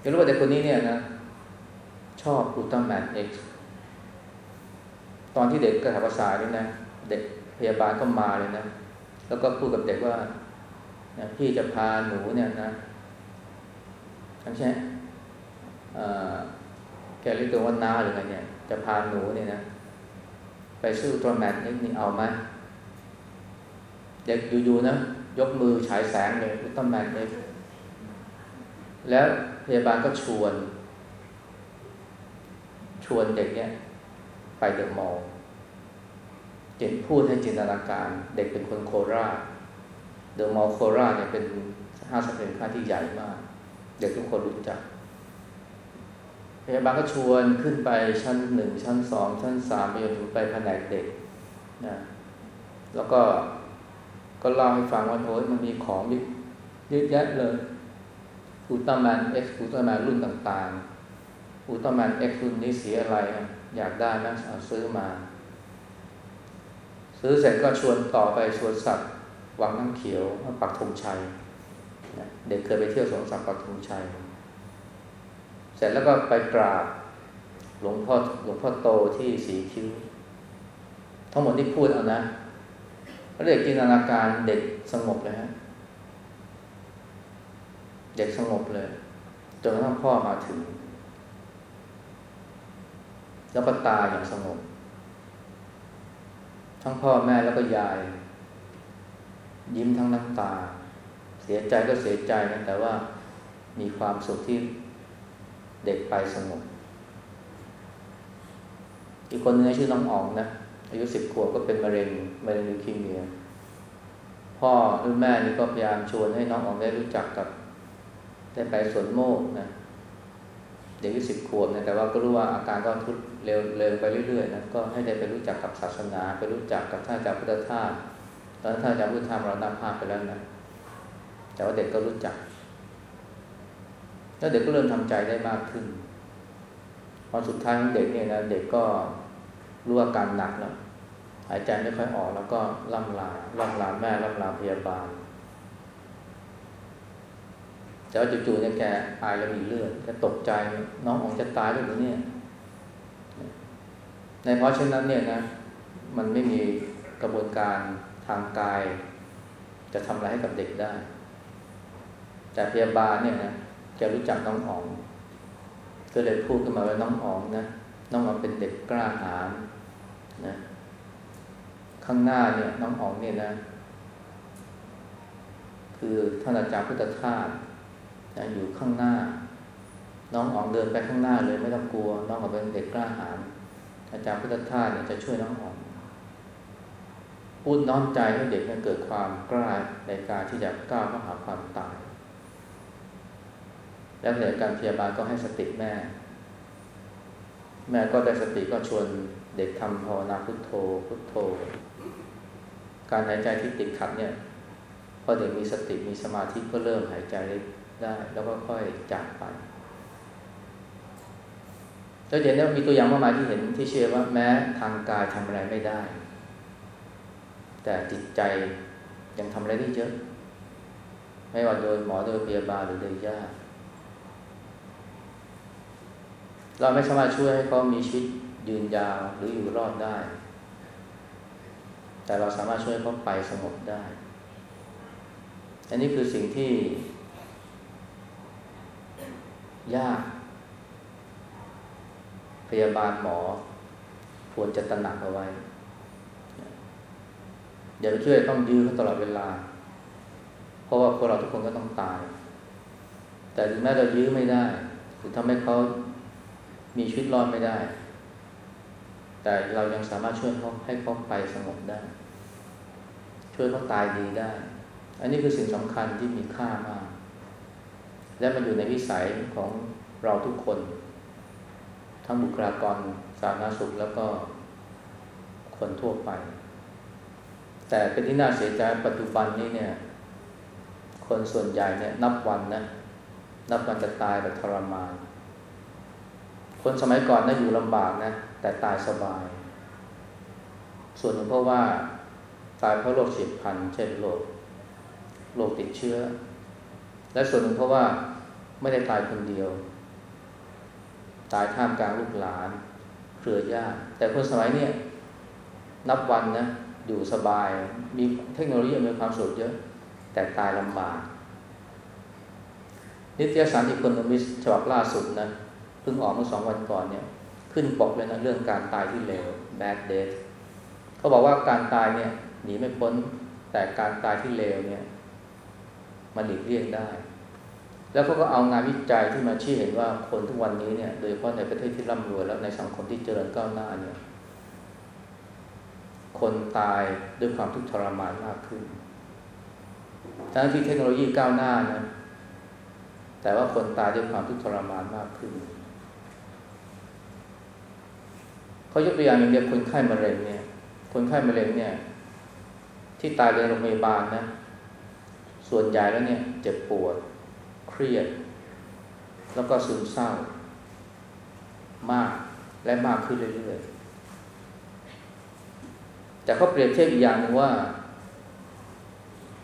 แกรู้ว่าเด็กคนนี้เนี่ยนะ ชอบอุลตร้าแมนเอ็กซ์ตอนที่เด็กกระถาภาษานี่นะ เด็กพยาบาลก็มาเลยนะ แล้วก็พูดกับเด็กว่าพี่จะพาหนูเนี่ยนะทั้งใช่แกเรียกตัวว่าน้าหรือไงเนี่ย จะพาหนูเนี่ยนะ ไปสู้ตัวแมทนี่นี่เอาไหม เด็กอยู่ๆนะ ยกมือฉายแสงเลยอุลตร้าแมนเลยแล้วพยาบาลก็ชวน ชวนเด็กเนี่ย ไปเดอะมอลล์เจนพูดให้จินตนาการ เด็กเป็นคนโคราชเดอะมอลล์โคราชเนี่ยเป็นห้างสรรพสินค้าที่ใหญ่มาก เด็กทุกคนรู้จักพยาบาลก็ชวนขึ้นไปชั้นหนึ่งชั้นสองชั้นสามไปจนถึงไปแผนกเด็กนะแล้วก็ ก็เล่าให้ฟังว่าโอ้ยมันมีของเยอะแยะเลย อุลตร้าแมนเอ็กซ์อุลตร้าแมนรุ่นต่างๆ อุลตร้าแมนเอ็กซ์รุ่นนี้สีอะไร อยากได้ไหมเอาซื้อมา ซื้อเสร็จก็ชวนต่อไปชวนสัตว์วังน้ำเขียวปักธงชัย เด็กเคยไปเที่ยวสวนสัตว์ปักธงชัย เสร็จแล้วก็ไปกราบหลวงพ่อหลวงพ่อโตที่สีคิ้ว ทั้งหมดที่พูดเอานะ เรียกจินตนาการเด็กสงบเลยฮะเด็กสงบเลยจนกระทั่งพ่อมาถึง แล้วก็ตายอย่างสงบ ทั้งพ่อแม่แล้วก็ยาย ยิ้มทั้งน้ำตา เสียใจก็เสียใจนะแต่ว่ามีความสุขที่เด็กไปสงบอีกคนนึงชื่อน้องอ๋องนะ อายุสิบขวบก็เป็นมะเร็งมะเร็งลิวคีเมีย พ่อหรือแม่นี่ก็พยายามชวนให้น้องอองได้รู้จักกับ ได้ไปสวนโมกนะเด็กอายุสิบขวบนะแต่ว่าก็รู้ว่าอาการก็ทุดเร็วเร็วไปเรื่อยๆนะก็ให้ได้ไปรู้จักกับศาสนา ไปรู้จักกับท่านอาจารย์พุทธทาสตอนท่านอาจารย์พุทธทาสเรานำภาพไปแล้วนะแต่ว่าเด็กก็รู้จัก แล้วเด็กก็เริ่มทำใจได้มากขึ้นพอสุดท้ายของเด็กเนี่ยนะเด็กก็ รู้อาการหนักแล้วหายใจไม่ค่อยออกแล้วก็ล่ำลาล่ำลาแม่ล่ำลาพยาบาลแต่ว่าจู่ๆเนี่ยแกอายแล้วมีเลือดแกตกใจน้องอองจะตายด้วหรือเนี่ย ในเพราะฉะนั้นเนี่ยนะ มันไม่มีกระบวนการทางกาย จะทำอะไรให้กับเด็กได้ แต่พยาบาลเนี่ยนะจะรู้จักน้องอ๋อง ก็เลยพูดขึ้นมาว่าน้องอ๋องนะ น้องอ๋องเป็นเด็กกล้าหาญนะข้างหน้าเนี่ยน้องอ๋องเนี่ยนะ คือท่านอาจารย์พุทธทาสนะอยู่ข้างหน้า น้องอ๋องเดินไปข้างหน้าเลยไม่ต้องกลัว น้องอ๋องเป็นเด็กกล้าหาญอาจารย์พุทธทาสเนี่ยจะช่วยน้องอ๋องพูดน้อมใจให้เด็กนั้นเกิดความกล้าในการที่จะก้าวเข้าหาความตาย แล้วเหตุการพยาบาลก็ให้สติแม่ แม่ก็ได้สติก็ชวนเด็กทำภาวนาพุทโธพุทโธ การหายใจที่ติดขัดเนี่ยพอเด็กมีสติมีสมาธิก็เริ่มหายใจได้ แล้วก็ค่อยจากไปแล้วเห็นแล้วมีตัวอย่างมากมายที่เห็นที่เชื่อว่าแม้ทางกายทำอะไรไม่ได้ แต่จิตใจยังทำอะไรได้เยอะ ไม่ว่าโดยหมอโดยพยาบาลหรือโดยญาติ เราไม่สามารถช่วยให้เขามีชีวิตยืนยาวหรืออยู่รอดได้ แต่เราสามารถช่วยเขาไปสงบได้ อันนี้คือสิ่งที่ ยาก พยาบาลหมอควรจะตระหนักเอาไว้ อย่าไปช่วยต้องยื้อเขาตลอดเวลา เพราะว่าพวกเราทุกคนก็ต้องตาย แต่ถึงแม้เรายื้อไม่ได้ หรือทำให้เขา มีชีวิตรอดไม่ได้ แต่เรายังสามารถช่วยเขาให้เขาไปสงบได้ ช่วยเขาตายดีได้ อันนี้คือสิ่งสำคัญที่มีค่ามาก และมันอยู่ในวิสัยของเราทุกคน ทั้งบุคลากรสาธารณสุขแล้วก็คนทั่วไป แต่เป็นที่น่าเสียใจปัจจุบันนี้เนี่ย คนส่วนใหญ่เนี่ยนับวันนะนับวันจะตายแบบทรมาน คนสมัยก่อนนะอยู่ลำบากนะ แต่ตายสบาย ส่วนหนึ่งเพราะว่าตายเพราะโรคเฉียบพลันเช่นโรคโรคติดเชื้อ และส่วนหนึ่งเพราะว่าไม่ได้ตายคนเดียว ตายท่ามกลางลูกหลาน เครือญาติแต่คนสมัยนี้นับวันนะอยู่สบาย มีเทคโนโลยีมีความสุขเยอะ แต่ตายลำบากนิตยสารอีโคโนมิสฉบับล่าสุดนะ เพิ่งออกเมื่อสองวันก่อนเนี่ย ขึ้นปกเลยนะเรื่องการตายที่เร็ว bad death เขาบอกว่าการตายเนี่ยหนีไม่พ้นแต่การตายที่เร็วเนี่ยมันหลีกเลี่ยงได้ แล้วเขาก็เอางานวิจัยที่มาชี้เห็นว่าคนทุกวันนี้เนี่ยโดยเฉพาะในประเทศที่ร่ำรวยแล้วในสังคมที่เจริญก้าวหน้าเนี่ย คนตายด้วยความทุกข์ทรมานมากขึ้นทั้งที่เทคโนโลยีก้าวหน้านะแต่ว่าคนตายด้วยความทุกข์ทรมานมากขึ้น เขายกตัวอย่างอย่างเดียวคนไข้มะเร็งเนี่ย คนไข้มะเร็งเนี่ย ที่ตายในโรงพยาบาลนะ ส่วนใหญ่แล้วเนี่ย เจ็บปวด เครียด แล้วก็ซึมเศร้า มากและมากขึ้นเรื่อยๆแต่เขาเปรียบเทียบอีกอย่างหนึ่งว่า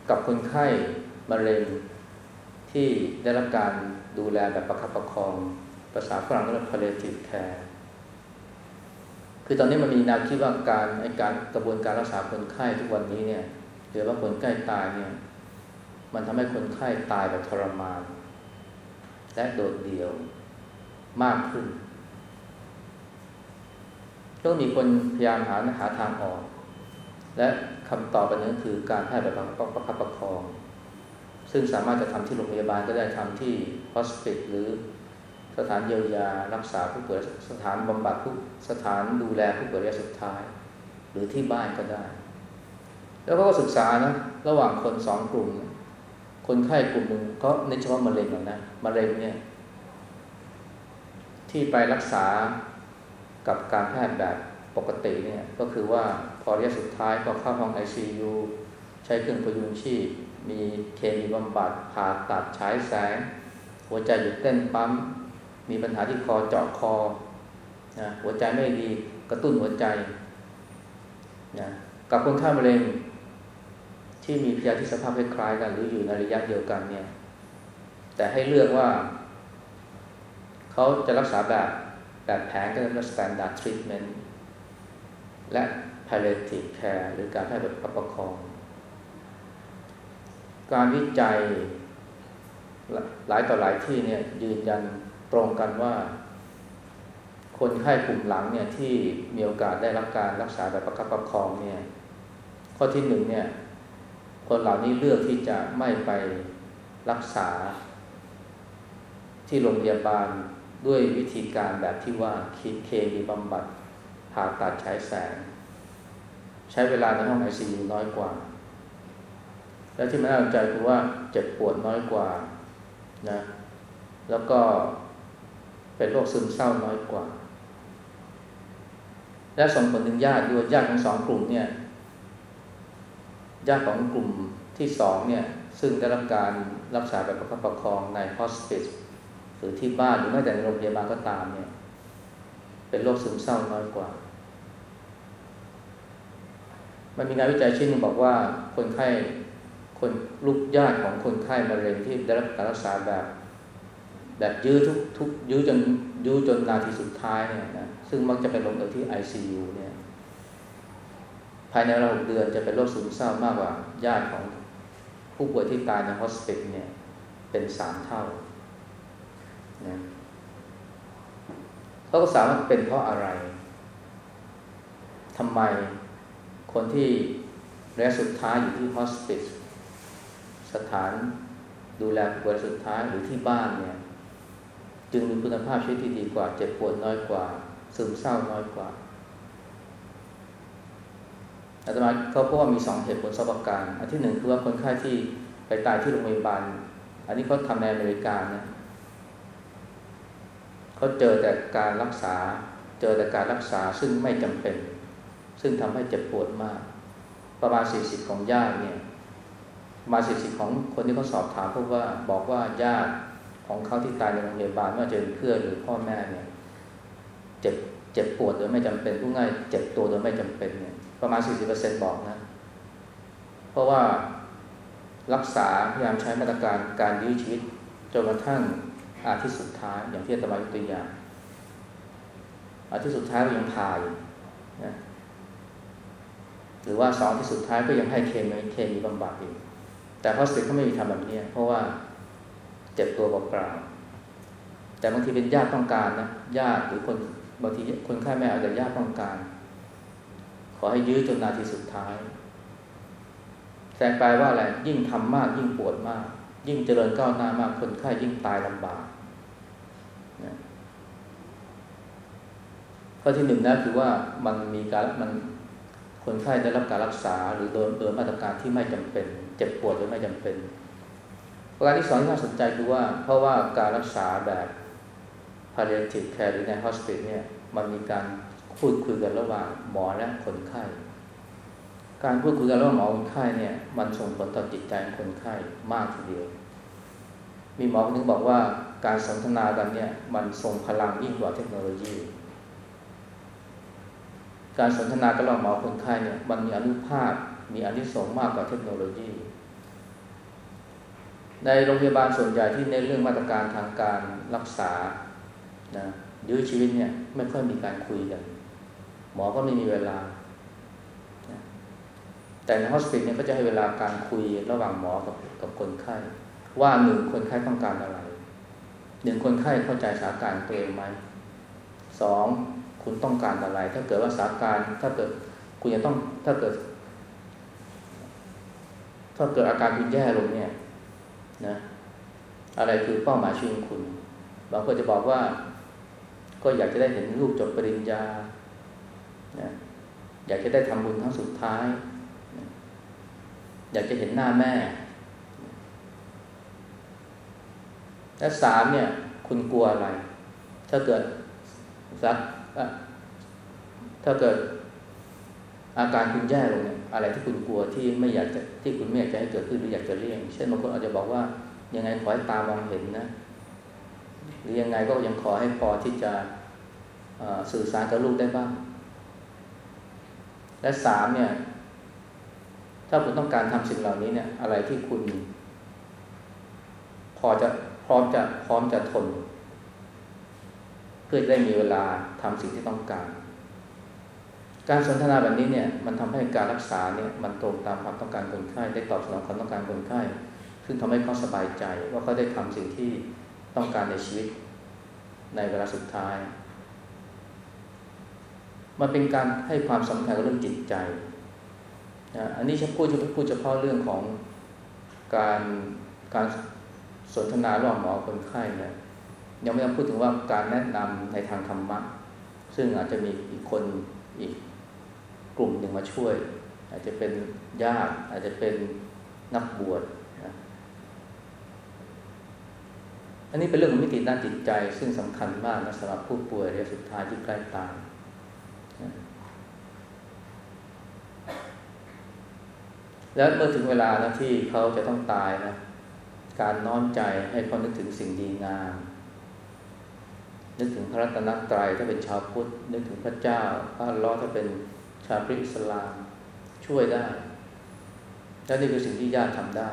กับคนไข้มะเร็งที่ได้รับการดูแลแบบประคับประคอง ภาษาฝรั่งเรียก palliative care คือตอนนี้มันมีแนวคิดว่าการในการกระบวนการรักษาคนไข้ทุกวันนี้เนี่ยหรือว่าคนใกล้ตายเนี่ย มันทำให้คนไข้ตายแบบทรมาน และโดดเดี่ยวมากขึ้นต้องมีคนพยายามหาหาทางออก และคำตอบอันนี้คือการแพทย์แบบประคับประคอง ซึ่งสามารถจะทำที่โรงพยาบาลก็ได้ทำที่ฮอสพิทหรือ สถานเยียวยารักษาผู้ป่วยสถานบำบัดผู้สถานดูแลผู้ป่วยระยะสุดท้าย หรือที่บ้านก็ได้ แล้วก็ศึกษานะระหว่างคนสองกลุ่ม คนไข้กลุ่มหนึ่งก็ในเฉพาะมะเร็งนะมะเร็งเนี่ยที่ไปรักษากับการแพทย์แบบปกติเนี่ยก็คือว่าพอระยะสุดท้ายก็เข้าห้อง ICU ใช้เครื่องพยุงชีพ มีเคมีบำบัดผ่าตัดฉายแสง หัวใจหยุดเต้นปั๊ม มีปัญหาที่คอเจาะคอนะหัวใจไม่ดีกระตุ้นหัวใจนะกับคนข้ามะเร็งที่มีพยาธิสภาพคล้ายกัน หรืออยู่ในระยะเดียวกันเนี่ย แต่ให้เลือกว่าเขาจะรักษาแบบแบบแผนก็เรียกว่า standard treatment และ palliative care หรือการแพทย์แบบประคอง การวิจัยหลายต่อหลายที่เนี่ยยืนยัน ตรงกันว่า คนไข้กลุ่มหลังเนี่ยที่มีโอกาสได้รับการรักษาแบบประคับประคองเนี่ยข้อที่หนึ่งเนี่ยคนเหล่านี้เลือกที่จะไม่ไปรักษา ที่โรงพยาบาลด้วยวิธีการแบบที่ว่าคิดเคมีบำบัดผ่าตัดใช้แสง ใช้เวลาในห้องไอซียูน้อยกว่า และที่มน่าสนใจคือว่าเจ็บปวดน้อยกว่านะแล้วก็ เป็นโรคซึมเศร้าน้อยกว่า และส่งผลถึงญาติด้วยญาติของสองกลุ่มเนี่ยญาติของกลุ่มที่สองเนี่ยซึ่งได้รับการรักษาแบบประคับประคองในฮอสพิสหรือที่บ้านหรือแม้แต่ในโรงพยาบาลก็ตามเนี่ยเป็นโรคซึมเศร้าน้อยกว่า มันมีงานวิจัยชิ้นหนึ่งบอกว่าคนไข้คนลูกญาติของคนไข้มะเร็งที่ได้รับการรักษาแบบ แบบยื้อทุกทุกยื้อจนยื้อจนนาทีสุดท้ายเนี่ยนะซึ่งมักจะไปลงเอยที่ ICU เนี่ย ภายในราหกเดือนจะเป็นโรคซึมเศร้ามากกว่าญาติของผู้ป่วยที่ตายใน hospice เนี่ย เป็นสามเท่านะเขาก็สามารถเป็นเพราะอะไรทำไมคนที่ระยะสุดท้ายอยู่ที่ hospice สถานดูแลผู้ป่วยสุดท้ายหรือที่บ้านเนี่ย จึงมีคุณภาพชีวิตที่ดีกว่า เจ็บปวดน้อยกว่า ซึมเศร้าน้อยกว่าอาตมาเขาพบว่ามีสองเหตุผลสอบการอันที่หนึ่งคือว่าคนไข้ที่ไปตายที่โรงพยาบาล อันนี้เขาทำในอเมริกานะเขาเจอแต่การรักษา เจอแต่การรักษาซึ่งไม่จำเป็น ซึ่งทำให้เจ็บปวดมาก ประมาณสี่สิบของญาติเนี่ยมาสี่สิบของคนที่เขาสอบถามพบว่าบอกว่าญาติ ของเขาที่ตายในโรงพยาบาลไม่ว่าจะเป็นเพื่อนหรือพ่อแม่เนี่ยเจ็บเจ็บปวดโดยไม่จำเป็นผู้ง่ายเจ็บตัวโดยไม่จำเป็นเนี่ยประมาณ 40%บอกนะ เพราะว่ารักษาพยายามใช้มาตรการการยื้อชีวิตจนกระทั่งอาทิตย์สุดท้ายอย่างที่อาตมายกตัวอย่างอาทิตย์สุดท้ายก็ยังพายนะหรือว่าสองที่สุดท้ายก็ยังให้เคมีเคมีบำบัดอีกแต่พอสิทเขาไม่มีทำแบบนี้เพราะว่า เจ็บตัวเปล่าแต่บางทีเป็นญาติต้องการนะญาติหรือคนบางทีคนไข้ไม่เอาแต่ญาติต้องการ ขอให้ยื้อจนนาทีสุดท้ายแสดงไปว่าอะไรยิ่งทำมากยิ่งปวดมาก ยิ่งเจริญก้าวหน้ามากคนไข้ยิ่งตายลำบากนะข้อที่หนึ่งนะคือว่ามันมีการมันคนไข้ได้รับการรักษา หรือโดนโดนมาตรการที่ไม่จำเป็น เจ็บปวดโดยไม่จำเป็น ประการที่สองที่น่าสนใจคือว่า เพราะว่าการรักษาแบบ palliative care หรือใน hospital เนี่ยมันมีการพูดคุยกันระหว่างหมอและคนไข้ การพูดคุยกันระหว่างหมอคนไข้เนี่ย มันส่งผลต่อจิตใจของคนไข้มากทีเดียว มีหมอคนนึงบอกว่าการสนทนากันเนี่ย มันส่งพลังยิ่งกว่าเทคโนโลยี การสนทนากันระหว่างหมอคนไข้เนี่ย มันมีอนุภาพมีอนิสงส์มากกว่าเทคโนโลยี ในโรงพยาบาลส่วนใหญ่ที่ในเรื่องมาตรการทางการรักษานะยื้อชีวิตเนี่ยไม่ค่อยมีการคุยกัน หมอก็ไม่มีเวลา แต่ในฮอสพิทเนี่ยก็จะให้เวลาการคุยระหว่างหมอกับกับคนไข้ ว่าหนึ่งคนไข้ต้องการอะไรหนึ่งคนไข้เข้าใจสถานการณ์ตัวเองไหมสองคุณต้องการอะไร ถ้าเกิดว่าสถานการณ์ถ้าเกิดคุณจะต้องถ้าเกิด ถ้าเกิดอาการคุณแย่ลงเนี่ย นะอะไรคือเป้าหมายชีวิตคุณ บางคนจะบอกว่า ก็อยากจะได้เห็นลูกจบปริญญานะอยากจะได้ทำบุญครั้งสุดท้ายนะอยากจะเห็นหน้าแม่ และสามเนี่ย คุณกลัวอะไร ถ้าเกิดสักถ้าเกิด อาการคุณแย่ลงเนี่ยอะไรที่คุณกลัวที่ไม่อยากจะที่คุณไม่อยากจะให้เกิดขึ้นหรืออยากจะเลี่ยง เช่นบางคนอาจจะบอกว่ายังไงขอให้ตามองเห็นนะหรือยังไงก็ยังขอให้พอที่จะสื่อสารกับลูกได้บ้าง และสามเนี่ย ถ้าคุณต้องการทำสิ่งเหล่านี้เนี่ย อะไรที่คุณ พอจะพร้อมจะพร้อมจะทน เพื่อได้มีเวลาทำสิ่งที่ต้องการ การสนทนาแบบนี้เนี่ยมันทำให้การรักษาเนี่ยมันตรงตามความต้องการคนไข้ได้ตอบสนองความต้องการคนไข้ซึ่งทำให้เขาสบายใจว่าเขาได้ทำสิ่งที่ต้องการในชีวิตในเวลาสุดท้าย มันเป็นการให้ความสำคัญกับเรื่องจิตใจอันนี้ฉันพูดพูดเฉพาะเรื่องของการการสนทนาระหว่างหมอคนไข้เนี่ยยังไม่ต้องพูดถึงว่าการแนะนำในทางธรรมะ ซึ่งอาจจะมีอีกคนอีก กลุ่มหนึ่งมาช่วย อาจจะเป็นญาติอาจจะเป็นนักบวชอันนี้เป็นเรื่องของมิติด้านจิตใจ ซึ่งสำคัญมากนะสำหรับผู้ป่วยระยะสุดท้ายที่ใกล้ตายแล้วเมื่อถึงเวลานะที่เขาจะต้องตายนะการน้อมใจให้เขานึกถึงสิ่งดีงามนึกถึงพระรัตนตรัยถ้าเป็นชาวพุทธนึกถึงพระเจ้าพระลอถ้าเป็น ชาวพริสลามช่วยได้ และนี่คือสิ่งที่ญาติทำได้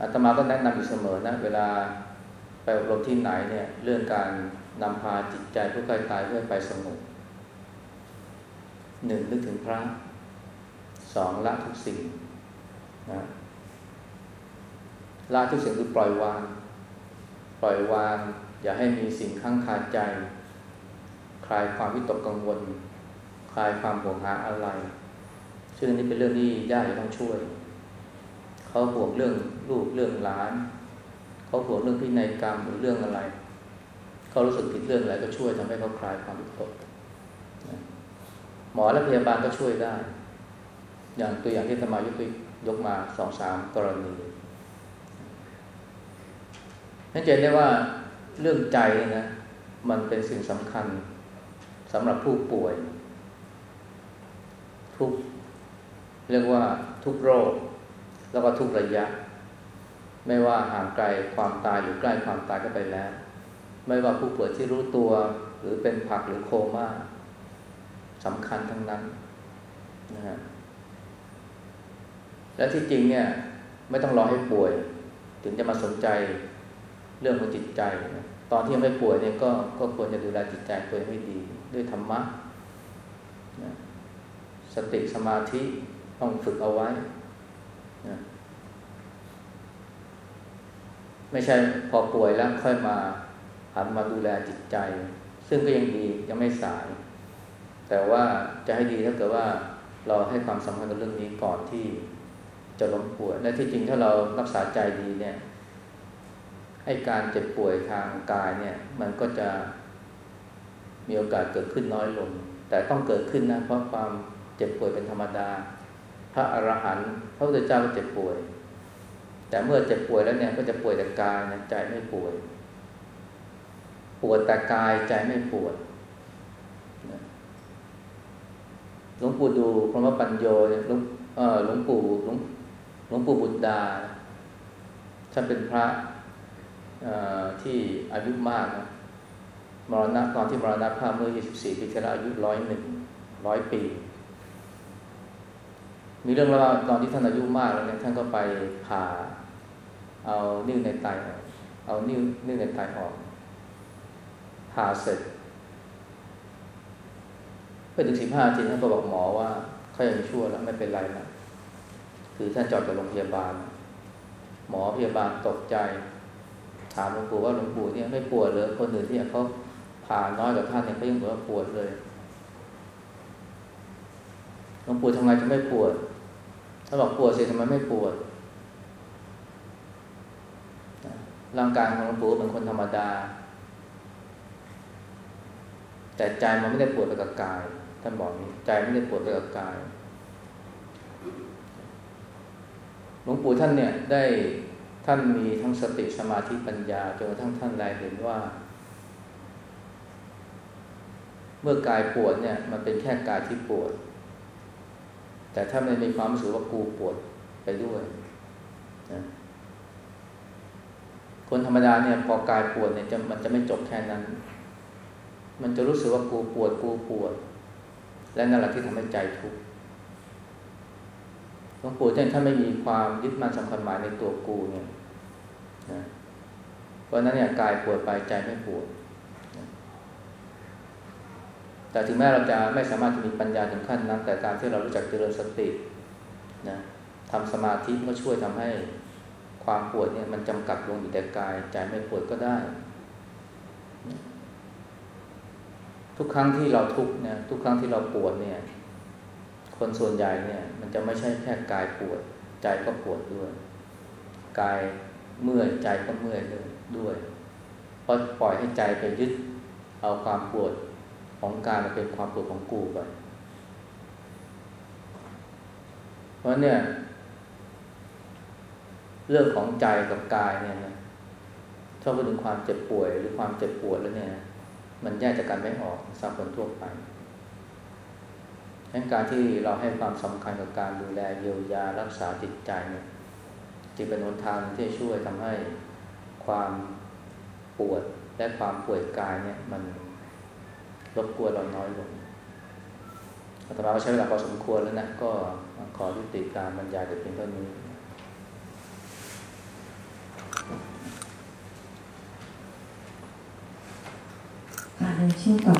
อาตมาก็แนะนำอยู่เสมอนะ เวลาไปอบรมที่ไหนเนี่ย เรื่องการนำพาจิตใจผู้ใกล้ตายเพื่อไปสงบหนึ่งนึกถึงพระสองละทุกสิ่งนะละทุกสิ่งคือปล่อยวาง ปล่อยวาง อย่าให้มีสิ่งข้างคาใจ คลายความวิตกกังวล คลายความห่วงหาอะไร ซึ่งนนี้เป็นเรื่องที่ญาติต้องช่วย เขาห่วงเรื่องลูกเรื่องหลาน เขาห่วงเรื่องพินัยกรรมหรือเรื่องอะไร เขารู้สึกผิดเรื่องอะไรก็ช่วยทำให้เขาคลายความวิตกหมอและพยาบาลก็ช่วยได้ อย่างตัวอย่างที่ธรรมายกยกมาสองสามกรณีนั่นจะได้ว่าเรื่องใจนะ มันเป็นสิ่งสำคัญสำหรับผู้ป่วย ทุกเรียกว่าทุกโรค แล้วก็ทุกระยะ ไม่ว่าห่างไกลความตายหรือใกล้ความตายก็ไปแล้ว ไม่ว่าผู้ป่วยที่รู้ตัวหรือเป็นผักหรือโคม่าสำคัญทั้งนั้นนะฮะและที่จริงเนี่ย ไม่ต้องรอให้ป่วย ถึงจะมาสนใจเรื่องของจิตใจนะตอนที่ยังไม่ป่วยเนี่ยก็ก็ควรจะดูแลจิตใจตัวเองให้ดี ด้วยธรรมะนะ สติสมาธิต้องฝึกเอาไว้นะไม่ใช่พอป่วยแล้วค่อยมาหันมาดูแลจิตใจ ซึ่งก็ยังดียังไม่สาย แต่ว่าจะให้ดีถ้าเกิดว่าเราให้ความสำคัญกับเรื่องนี้ก่อนที่จะล้มป่วย และที่จริงถ้าเรารักษาใจดีเนี่ยให้การเจ็บป่วยทางกายเนี่ย มันก็จะมีโอกาสเกิดขึ้นน้อยลง แต่ต้องเกิดขึ้นนะเพราะความ เจ็บป่วยเป็นธรรมดา พระอรหันต์พระพุทธเจ้าก็เจ็บป่วย แต่เมื่อเจ็บป่วยแล้วเนี่ยก็จะป่วยแต่กายนะใจไม่ป่วย ปวดแต่กายใจไม่ปวดหลวงปู่ดูพระมปัญโยหลวงเออหลวงปู่หลวงหลวงปู่บุตรดาท่านเป็นพระที่อายุมากนะมรณะตอนที่มรณะภาพเมื่อ 24 ปีที่แล้วอายุร้อยหนึ่งร้อยปี มีเรื่องเล่าตอนที่ท่านอายุมากแล้วเนี่ยท่านก็ไปผ่าเอานิ้วในไตออกเอานิ้วนิ้วในไตออกผ่าเสร็จไปถึงสิบห้าทีท่านก็บอกหมอว่าเขายังชั่วแล้วไม่เป็นไรแล้วคือท่านจอดจากโรงพยาบาล หมอพยาบาลตกใจ ถามหลวงปู่ว่าหลวงปู่เนี่ยไม่ปวดเลยคนอื่นที่เขาผ่าน้อยกว่าท่านเนี่ยเขายังบอกว่าปวดเลย หลวงปู่ทำไมจะไม่ปวด ถ้าบอกปวดสิทำไมไม่ปวด ร่างกายของหลวงปู่เป็นคนธรรมดา แต่ใจมันไม่ได้ปวดไปกับกาย ท่านบอกนี้ใจไม่ได้ปวดไปกับกาย หลวงปู่ท่านเนี่ยได้ท่านมีทั้งสติสมาธิปัญญาจนกระทั่งท่านแลเห็นว่า เมื่อกายปวดเนี่ย มันเป็นแค่กายที่ปวด แต่ถ้ามันมีความรู้สึกว่ากูปวดไปด้วยนะคนธรรมดาเนี่ยพอกายปวดเนี่ยจะมันจะไม่จบแค่นั้น มันจะรู้สึกว่ากูปวดกูปวด และนั่นแหละที่ทำให้ใจทุกข์หลวงปู่ท่านถ้าไม่มีความยึดมั่นสำคัญหมายในตัวกูเนี่ยนะเพราะนั้นเนี่ยกายปวดไปใจไม่ปวด แต่ถึงแม้เราจะไม่สามารถจะมีปัญญาถึงขั้นนั้น แต่การที่เรารู้จักเจริญสตินะทำสมาธิก็ช่วยทำให้ความปวดเนี่ยมันจำกัดลงอยู่แต่กายใจไม่ปวดก็ได้ ทุกครั้งที่เราทุกเนี่ยทุกครั้งที่เราปวดเนี่ย คนส่วนใหญ่เนี่ย มันจะไม่ใช่แค่กายปวด ใจก็ปวดด้วย กายเมื่อยใจก็เมื่อยด้วยด้วยเพราะปล่อยให้ใจไปยึดเอาความปวด ของกายมาเป็นความปวดของกูไปเพราะเนี่ย เรื่องของใจกับกายเนี่ยนะถ้าพูดถึงความเจ็บป่วยหรือความเจ็บปวดแล้วเนี่ย มันแยกจากกันไม่ออกสำหรับคนทั่วไปดังการที่เราให้ความสำคัญกับการดูแลเยียวยารักษาจิตใจเนี่ยจึงเป็นหนทางที่ช่วยทำให้ความปวดและความป่วยกายเนี่ย มัน รบกวนเราน้อยลงอาตมาก็ใช้เวลาพอสมควรแล้วนะ ก็ขอยุติการบรรยายแต่เพียงเท่านี้ค่ะในช่วงต่อ